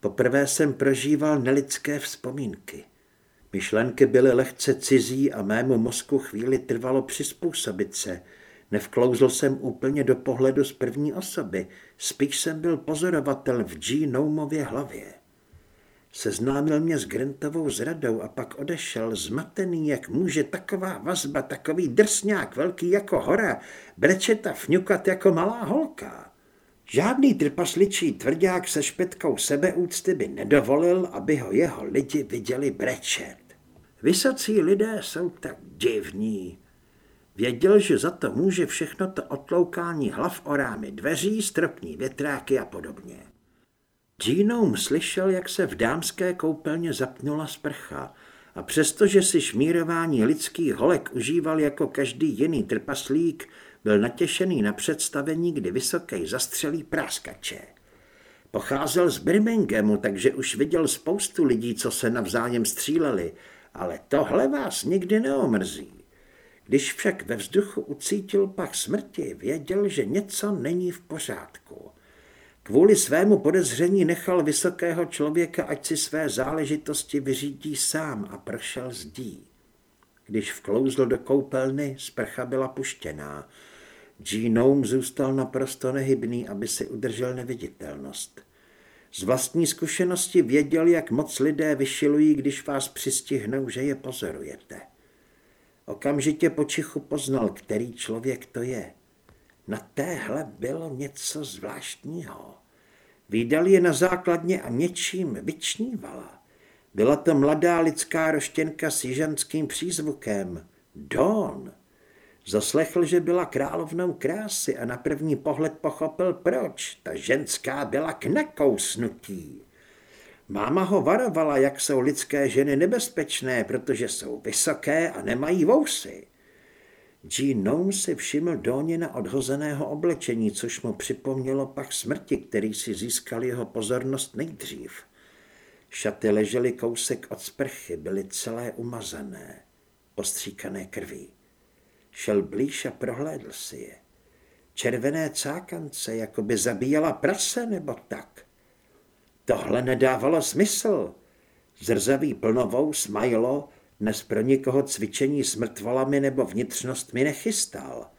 Poprvé jsem prožíval nelidské vzpomínky. Myšlenky byly lehce cizí a mému mozku chvíli trvalo přizpůsobit se. Nevklouzl jsem úplně do pohledu z první osoby, spíš jsem byl pozorovatel v G. Noumově hlavě. Seznámil mě s Grantovou zradou a pak odešel zmatený, jak může taková vazba, takový drsňák, velký jako hora, brečet a fňukat jako malá holka. Žádný trpasličí tvrdák se špetkou sebeúcty by nedovolil, aby ho jeho lidi viděli brečet. Vysocí lidé jsou tak divní. Věděl, že za to může všechno to otloukání hlav o rámy dveří, stropní větráky a podobně. Genome slyšel, jak se v dámské koupelně zapnula sprcha a přestože si šmírování lidských holek užíval jako každý jiný trpaslík, byl natěšený na představení, kdy vysoký zastřelí práskače. Pocházel z Birminghamu, takže už viděl spoustu lidí, co se navzájem stříleli, ale tohle vás nikdy neomrzí. Když však ve vzduchu ucítil pach smrti, věděl, že něco není v pořádku. Kvůli svému podezření nechal vysokého člověka, ať si své záležitosti vyřídí sám a pršel zdí. Když vklouzl do koupelny, sprcha byla puštěná. Genome zůstal naprosto nehybný, aby si udržel neviditelnost. Z vlastní zkušenosti věděl, jak moc lidé vyšilují, když vás přistihnou, že je pozorujete. Okamžitě počichu poznal, který člověk to je. Na téhle bylo něco zvláštního. Výdal je na základně a něčím vyčnívala. Byla to mladá lidská roštěnka s jižanským přízvukem. Dawn. Zaslechl, že byla královnou krásy a na první pohled pochopil proč. Ta ženská byla k nakousnutí. Máma ho varovala, jak jsou lidské ženy nebezpečné, protože jsou vysoké a nemají vousy. Genome si všiml Donina odhozeného oblečení, což mu připomnělo pak smrti, který si získal jeho pozornost nejdřív. Šaty ležely kousek od sprchy, byly celé umazané, ostříkané krví. Šel blíž a prohlédl si je. Červené cákance, jako by zabíjela prase nebo tak. Tohle nedávalo smysl. Zrzavý plnovou smajlo, dnes pro nikoho cvičení s mrtvolami nebo vnitřnostmi nechystal.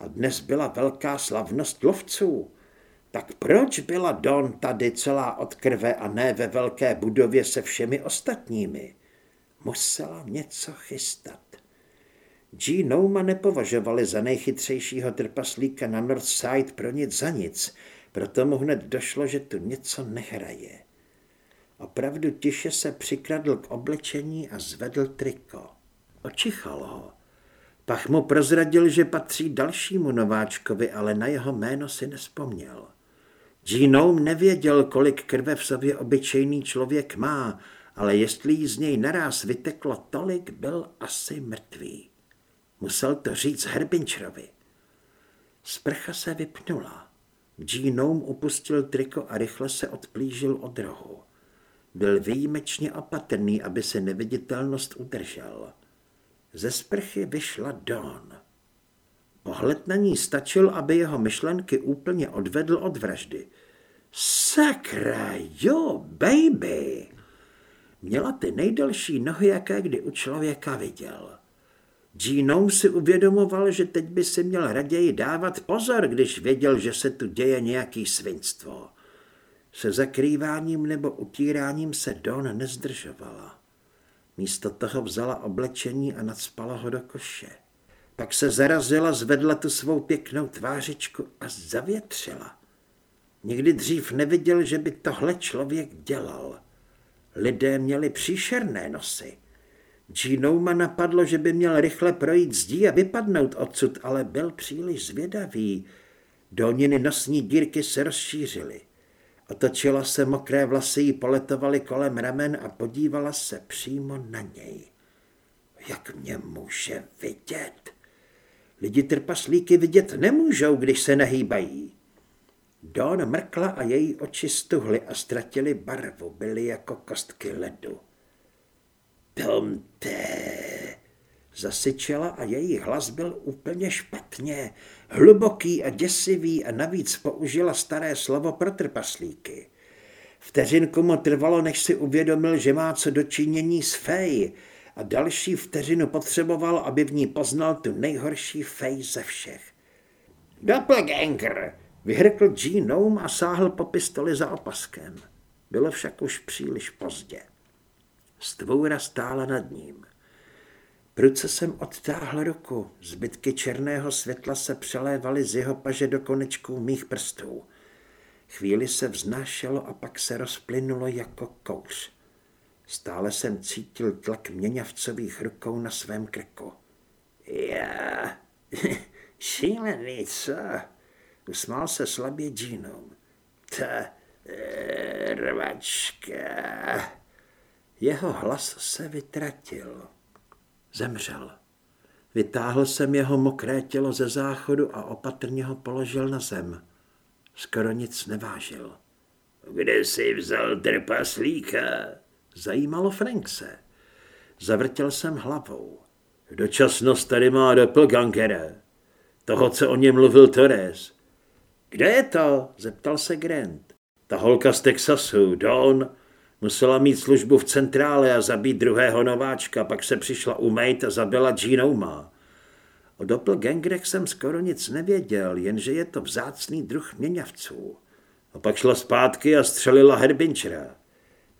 A dnes byla velká slavnost lovců. Tak proč byla Don tady celá od krve a ne ve velké budově se všemi ostatními? Musela něco chystat. G. Nouma nepovažovali za nejchytřejšího trpaslíka na Northside pro nic za nic, proto mu hned došlo, že tu něco nehraje. Opravdu tiše se přikradl k oblečení a zvedl triko. Očichal ho. Pak mu prozradil, že patří dalšímu nováčkovi, ale na jeho jméno si nespomněl. Genome nevěděl, kolik krve v sobě obyčejný člověk má, ale jestli jí z něj naraz vyteklo tolik, byl asi mrtvý. Musel to říct Herbinčrovi. Sprcha se vypnula. Genome upustil triko a rychle se odplížil od rohu. Byl výjimečně opatrný, aby se neviditelnost udržel. Ze sprchy vyšla Dawn. Pohled na ní stačil, aby jeho myšlenky úplně odvedl od vraždy. Sakra, jo, baby! Měla ty nejdelší nohy, jaké kdy u člověka viděl. Genome si uvědomoval, že teď by si měl raději dávat pozor, když věděl, že se tu děje nějaký svinstvo. Se zakrýváním nebo utíráním se Don nezdržovala. Místo toho vzala oblečení a nadspala ho do koše. Pak se zarazila, zvedla tu svou pěknou tvářičku a zavětřila. Nikdy dřív neviděl, že by tohle člověk dělal. Lidé měli příšerné nosy. Genouma napadlo, že by měl rychle projít zdí a vypadnout odsud, ale byl příliš zvědavý. Doniny nosní dírky se rozšířily. Otočila se, mokré vlasy jí poletovaly kolem ramen a podívala se přímo na něj. Jak mě může vidět? Lidi trpaslíky vidět nemůžou, když se nehýbají. Don mrkla a její oči stuhly a ztratily barvu, byly jako kostky ledu. Tomte, zasyčela a její hlas byl úplně špatně, hluboký a děsivý a navíc použila staré slovo pro trpaslíky. Vteřinku mu trvalo, než si uvědomil, že má co dočinění s Fej a další vteřinu potřeboval, aby v ní poznal tu nejhorší Fej ze všech. Doppelganger, vyhrkl Genome a sáhl po pistoli za opaskem. Bylo však už příliš pozdě. Stvůra stála nad ním. Pruce jsem odtáhl ruku, zbytky černého světla se přelévaly z jeho paže do konečků mých prstů. Chvíli se vznášelo a pak se rozplynulo jako kouř. Stále jsem cítil tlak měňavcových rukou na svém krku. Já, šílený, co? Usmál se slabě džínou. Ta eh, rvačka. Jeho hlas se vytratil. Zemřel. Vytáhl jsem jeho mokré tělo ze záchodu a opatrně ho položil na zem. Skoro nic nevážil. Kde jsi vzal trpaslíka? Zajímalo Frankse. Zavrtěl jsem hlavou. Dočasnost tady má doppelgangera. Toho, co o něm mluvil Torres. Kde je to? Zeptal se Grant. Ta holka z Texasu, Dawn, Musela mít službu v centrále a zabít druhého nováčka, pak se přišla umejt a zabila Genouma. O doppelgangerech jsem skoro nic nevěděl, jenže je to vzácný druh měňavců. A pak šla zpátky a střelila Herbinchera.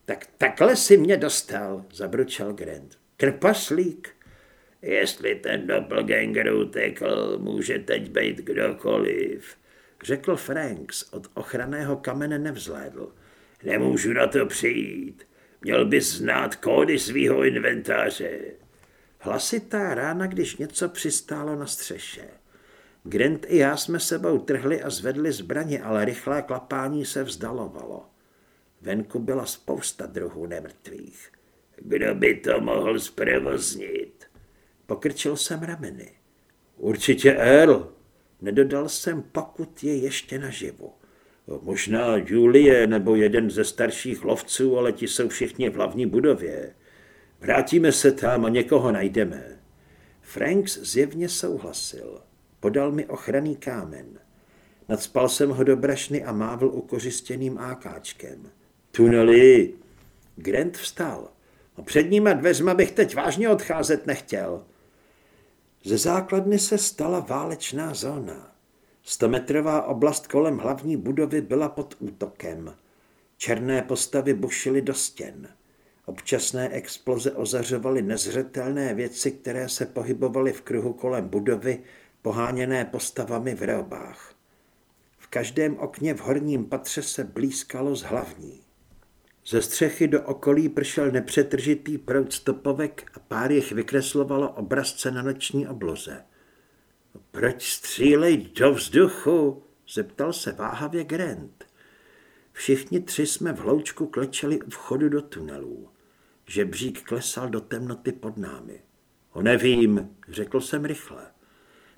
Tak takhle si mě dostal, zabručel Grant. Krpaslík. Jestli ten doppelganger utekl, může teď být kdokoliv, řekl Franks, od ochranného kamene nevzlédl. Nemůžu na to přijít. Měl bys znát kódy svého inventáře. Hlasitá rána, když něco přistálo na střeše. Grant i já jsme sebou trhli a zvedli zbraně, ale rychlé klapání se vzdalovalo. Venku byla spousta druhů nemrtvých. Kdo by to mohl zprovoznit? Pokrčil jsem rameny. Určitě Earl. Nedodal jsem, pokud je ještě naživu. Možná Julie nebo jeden ze starších lovců, ale ti jsou všichni v hlavní budově. Vrátíme se tam a někoho najdeme. Franks zjevně souhlasil. Podal mi ochranný kámen. Nadspal jsem ho do brašny a mávl ukořistěným ákáčkem. Tunely! Grant vstal. A před nima dveřma bych teď vážně odcházet nechtěl. Ze základny se stala válečná zóna. Stometrová oblast kolem hlavní budovy byla pod útokem. Černé postavy bušily do stěn. Občasné exploze ozařovaly nezřetelné věci, které se pohybovaly v kruhu kolem budovy, poháněné postavami v reobách. V každém okně v horním patře se blízkalo z hlavní. Ze střechy do okolí pršel nepřetržitý proud stopovek a pár jich vykreslovalo obrazce na noční obloze. Proč střílej do vzduchu? zeptal se váhavě Grant. Všichni tři jsme v hloučku klečeli u vchodu do tunelů. Žebřík klesal do temnoty pod námi. O nevím, řekl jsem rychle.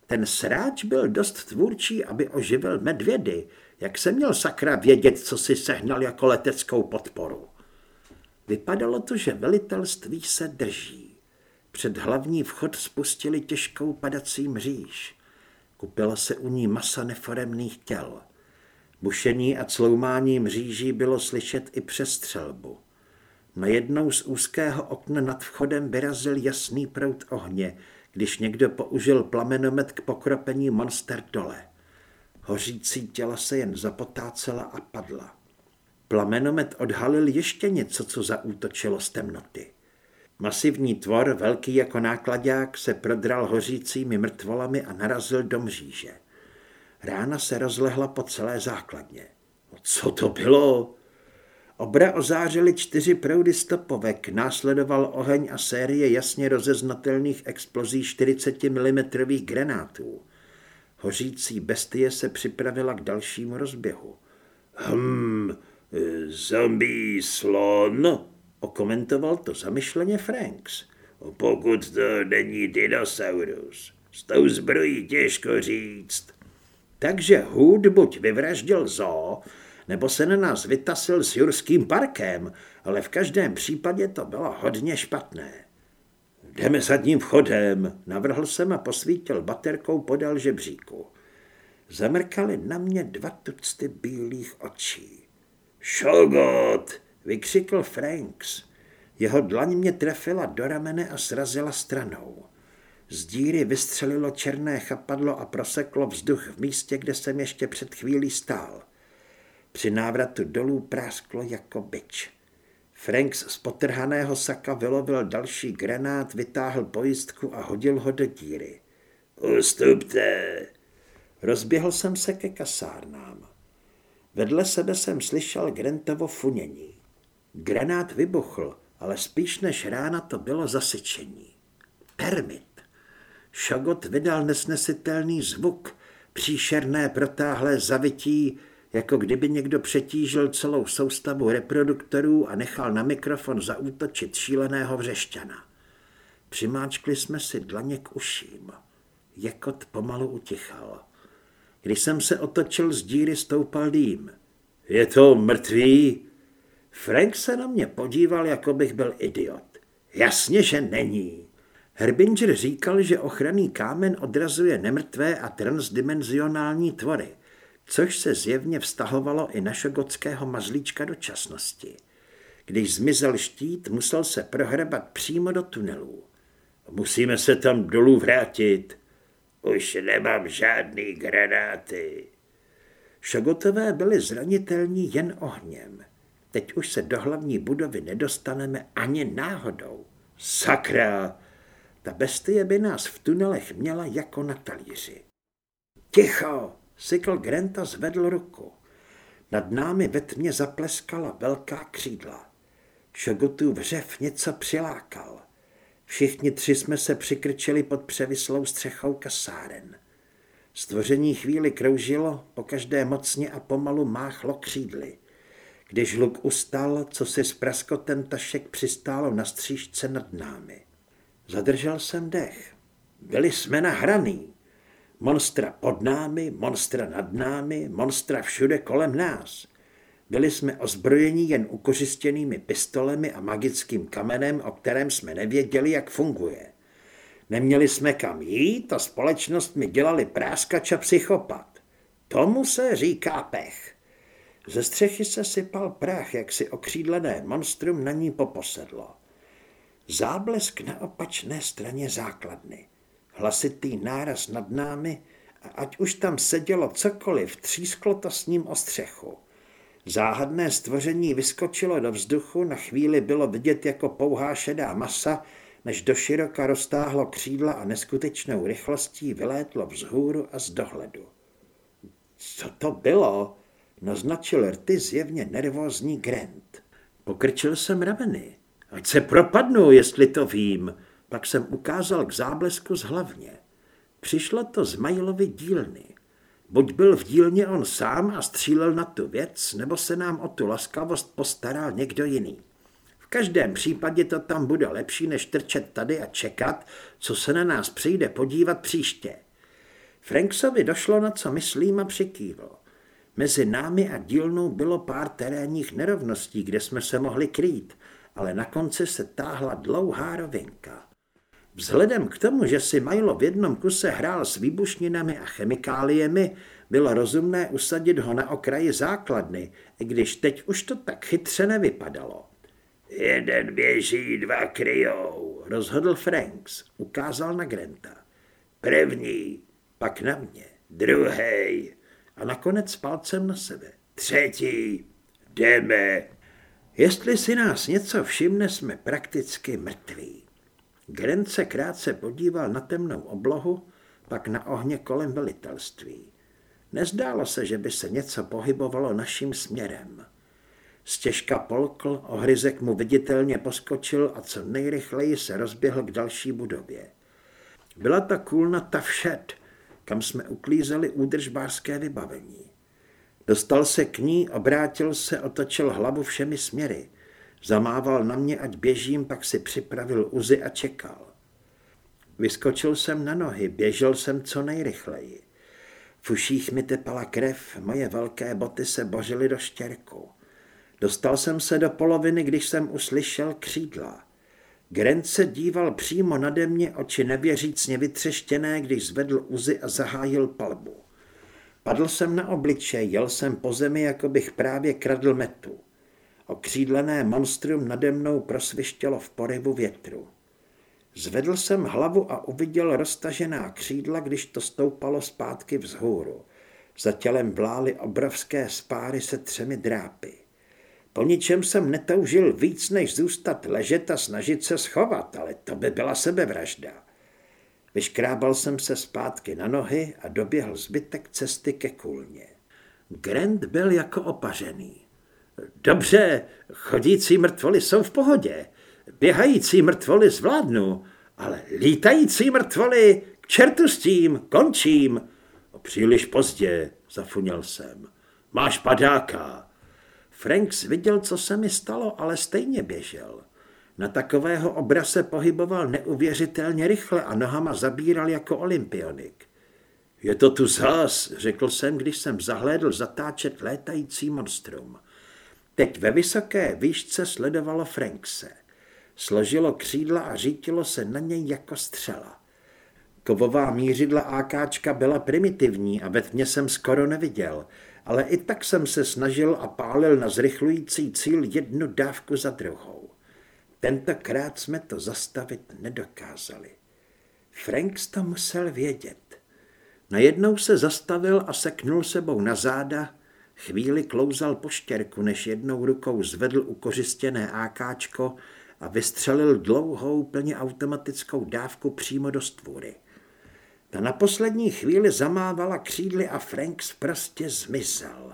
Ten sráč byl dost tvůrčí, aby oživil medvědy. Jak se měl sakra vědět, co si sehnal jako leteckou podporu? Vypadalo to, že velitelství se drží. Před hlavní vchod spustili těžkou padací mříž. Kupila se u ní masa neforemných těl. Bušení a cloumání mříží bylo slyšet i přes střelbu. jednou z úzkého okna nad vchodem vyrazil jasný prout ohně, když někdo použil plamenomet k pokropení monster dole. Hořící těla se jen zapotácela a padla. Plamenomet odhalil ještě něco, co zaútočilo z temnoty. Masivní tvor, velký jako nákladák, se prodral hořícími mrtvolami a narazil do mříže. Rána se rozlehla po celé základně. Co to bylo? Obra ozářily čtyři proudy stopovek, následoval oheň a série jasně rozeznatelných explozí 40 mm granátů. Hořící bestie se připravila k dalšímu rozběhu. Hm, zombie slon, okomentoval to zamyšleně Franks. Pokud to není dinosaurus, s tou zbrojí těžko říct. Takže Hood buď vyvraždil zoo, nebo se na nás vytasil s Jurským parkem, ale v každém případě to bylo hodně špatné. Jdeme zadním vchodem, navrhl jsem a posvítil baterkou podél žebříku. Zamrkali na mě dva tucty bílých očí. Šogot, vykřikl Franks. Jeho dlaň mě trefila do ramene a srazila stranou. Z díry vystřelilo černé chapadlo a proseklo vzduch v místě, kde jsem ještě před chvílí stál. Při návratu dolů prásklo jako byč. Franks z potrhaného saka vylovil další granát, vytáhl pojistku a hodil ho do díry. Ustupte! Rozběhl jsem se ke kasárnám. Vedle sebe jsem slyšel Grantovo funění. Granát vybuchl, ale spíš než rána to bylo zasyčení. Termit. Šagot vydal nesnesitelný zvuk, příšerné protáhlé zavití, jako kdyby někdo přetížil celou soustavu reproduktorů a nechal na mikrofon zaútočit šíleného vřešťana. Přimáčkli jsme si dlaně k uším. Jekot pomalu utichal. Když jsem se otočil z díry, stoupal dým. Je to mrtvý? Frank se na mě podíval, jako bych byl idiot. Jasně, že není. Herbinger říkal, že ochranný kámen odrazuje nemrtvé a transdimenzionální tvory což se zjevně vztahovalo i na mazlíčka dočasnosti. Když zmizel štít, musel se prohrabat přímo do tunelů. Musíme se tam dolů vrátit. Už nemám žádný granáty. Šogotové byli zranitelní jen ohněm. Teď už se do hlavní budovy nedostaneme ani náhodou. Sakra! Ta bestie by nás v tunelech měla jako na talíři. Ticho! Sykl Granta zvedl ruku. Nad námi ve tmě zapleskala velká křídla. Šogotův řev něco přilákal. Všichni tři jsme se přikrčili pod převislou střechou kasáren. Stvoření chvíli kroužilo, po každé mocně a pomalu máchlo křídly. Když luk ustal, co si s praskotem tašek přistálo na střížce nad námi. Zadržel jsem dech. Byli jsme nahraný. Monstra pod námi, monstra nad námi, monstra všude kolem nás. Byli jsme ozbrojeni jen ukořistěnými pistolemi a magickým kamenem, o kterém jsme nevěděli, jak funguje. Neměli jsme kam jít a společnost mi dělali práskača psychopat. Tomu se říká pech. Ze střechy se sypal prach, jak si okřídlené monstrum na ní poposedlo. Záblesk na opačné straně základny hlasitý náraz nad námi a ať už tam sedělo cokoliv, třísklo to s ním o střechu. Záhadné stvoření vyskočilo do vzduchu, na chvíli bylo vidět jako pouhá šedá masa, než do široka roztáhlo křídla a neskutečnou rychlostí vylétlo vzhůru a z dohledu. Co to bylo? Naznačil rty zjevně nervózní Grant. Pokrčil jsem rameny. Ať se propadnu, jestli to vím. Pak jsem ukázal k záblesku z hlavně. Přišlo to z Majlovy dílny. Buď byl v dílně on sám a střílel na tu věc, nebo se nám o tu laskavost postaral někdo jiný. V každém případě to tam bude lepší, než trčet tady a čekat, co se na nás přijde podívat příště. Franksovi došlo, na co myslím a přikývl. Mezi námi a dílnou bylo pár terénních nerovností, kde jsme se mohli krýt, ale na konci se táhla dlouhá rovinka. Vzhledem k tomu, že si Milo v jednom kuse hrál s výbušninami a chemikáliemi, bylo rozumné usadit ho na okraji základny, i když teď už to tak chytře nevypadalo. Jeden běží, dva kryjou, rozhodl Franks, ukázal na Granta. První, pak na mě, druhý a nakonec palcem na sebe. Třetí, jdeme. Jestli si nás něco všimne, jsme prakticky mrtví. Grant se krátce podíval na temnou oblohu, pak na ohně kolem velitelství. Nezdálo se, že by se něco pohybovalo naším směrem. Stěžka polkl, ohryzek mu viditelně poskočil a co nejrychleji se rozběhl k další budově. Byla ta kůlna Tavšet, kam jsme uklízeli údržbářské vybavení. Dostal se k ní, obrátil se, otočil hlavu všemi směry. Zamával na mě, ať běžím, pak si připravil uzy a čekal. Vyskočil jsem na nohy, běžel jsem co nejrychleji. V uších mi tepala krev, moje velké boty se bořily do štěrku. Dostal jsem se do poloviny, když jsem uslyšel křídla. Grant se díval přímo nade mě, oči nevěřícně vytřeštěné, když zvedl uzy a zahájil palbu. Padl jsem na obličej, jel jsem po zemi, jako bych právě kradl metu. Okřídlené monstrum nade mnou prosvištělo v poryvu větru. Zvedl jsem hlavu a uviděl roztažená křídla, když to stoupalo zpátky vzhůru. Za tělem vlály obrovské spáry se třemi drápy. Po ničem jsem netoužil víc, než zůstat ležet a snažit se schovat, ale to by byla sebevražda. Vyškrábal jsem se zpátky na nohy a doběhl zbytek cesty ke kůlně. Grant byl jako opařený. Dobře, chodící mrtvoli jsou v pohodě. Běhající mrtvoly zvládnu, ale lítající mrtvoly, k čertu s tím, končím. Příliš pozdě, zafuněl jsem. Máš padáka. Franks viděl, co se mi stalo, ale stejně běžel. Na takového obra se pohyboval neuvěřitelně rychle a nohama zabíral jako olympionik. Je to tu zás, řekl jsem, když jsem zahlédl zatáčet létající monstrum. Teď ve vysoké výšce sledovalo Frankse. Složilo křídla a řítilo se na něj jako střela. Kovová mířidla AKčka byla primitivní a ve tmě jsem skoro neviděl, ale i tak jsem se snažil a pálil na zrychlující cíl jednu dávku za druhou. Tentokrát jsme to zastavit nedokázali. Franks to musel vědět. Najednou se zastavil a seknul sebou na záda, chvíli klouzal po štěrku, než jednou rukou zvedl ukořistěné ákáčko a vystřelil dlouhou, plně automatickou dávku přímo do stvůry. Ta na poslední chvíli zamávala křídly a Franks prostě zmizel,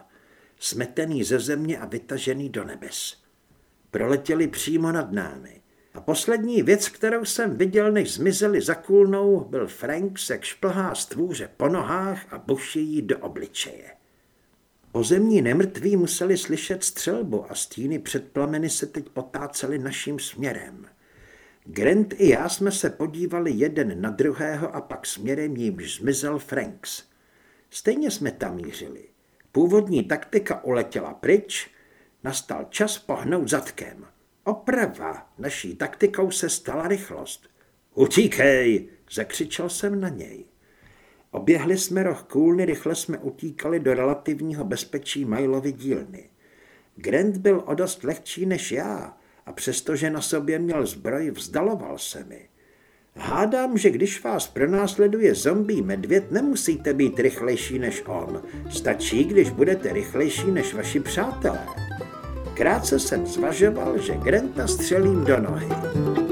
smetený ze země a vytažený do nebes. Proletěli přímo nad námi. A poslední věc, kterou jsem viděl, než zmizeli za kůlnou, byl Frank, jak šplhá stvůře po nohách a buší jí do obličeje. Pozemní nemrtví museli slyšet střelbu a stíny před plameny se teď potácely naším směrem. Grant i já jsme se podívali jeden na druhého a pak směrem jímž zmizel Franks. Stejně jsme tam mířili. Původní taktika uletěla pryč, nastal čas pohnout zadkem. Oprava, naší taktikou se stala rychlost. Utíkej, zakřičel jsem na něj. Oběhli jsme roh kůlny, rychle jsme utíkali do relativního bezpečí Majlovy dílny. Grant byl o dost lehčí než já a přestože na sobě měl zbroj, vzdaloval se mi. Hádám, že když vás pronásleduje zombie medvěd, nemusíte být rychlejší než on. Stačí, když budete rychlejší než vaši přátelé. Krátce jsem zvažoval, že Granta střelím do nohy.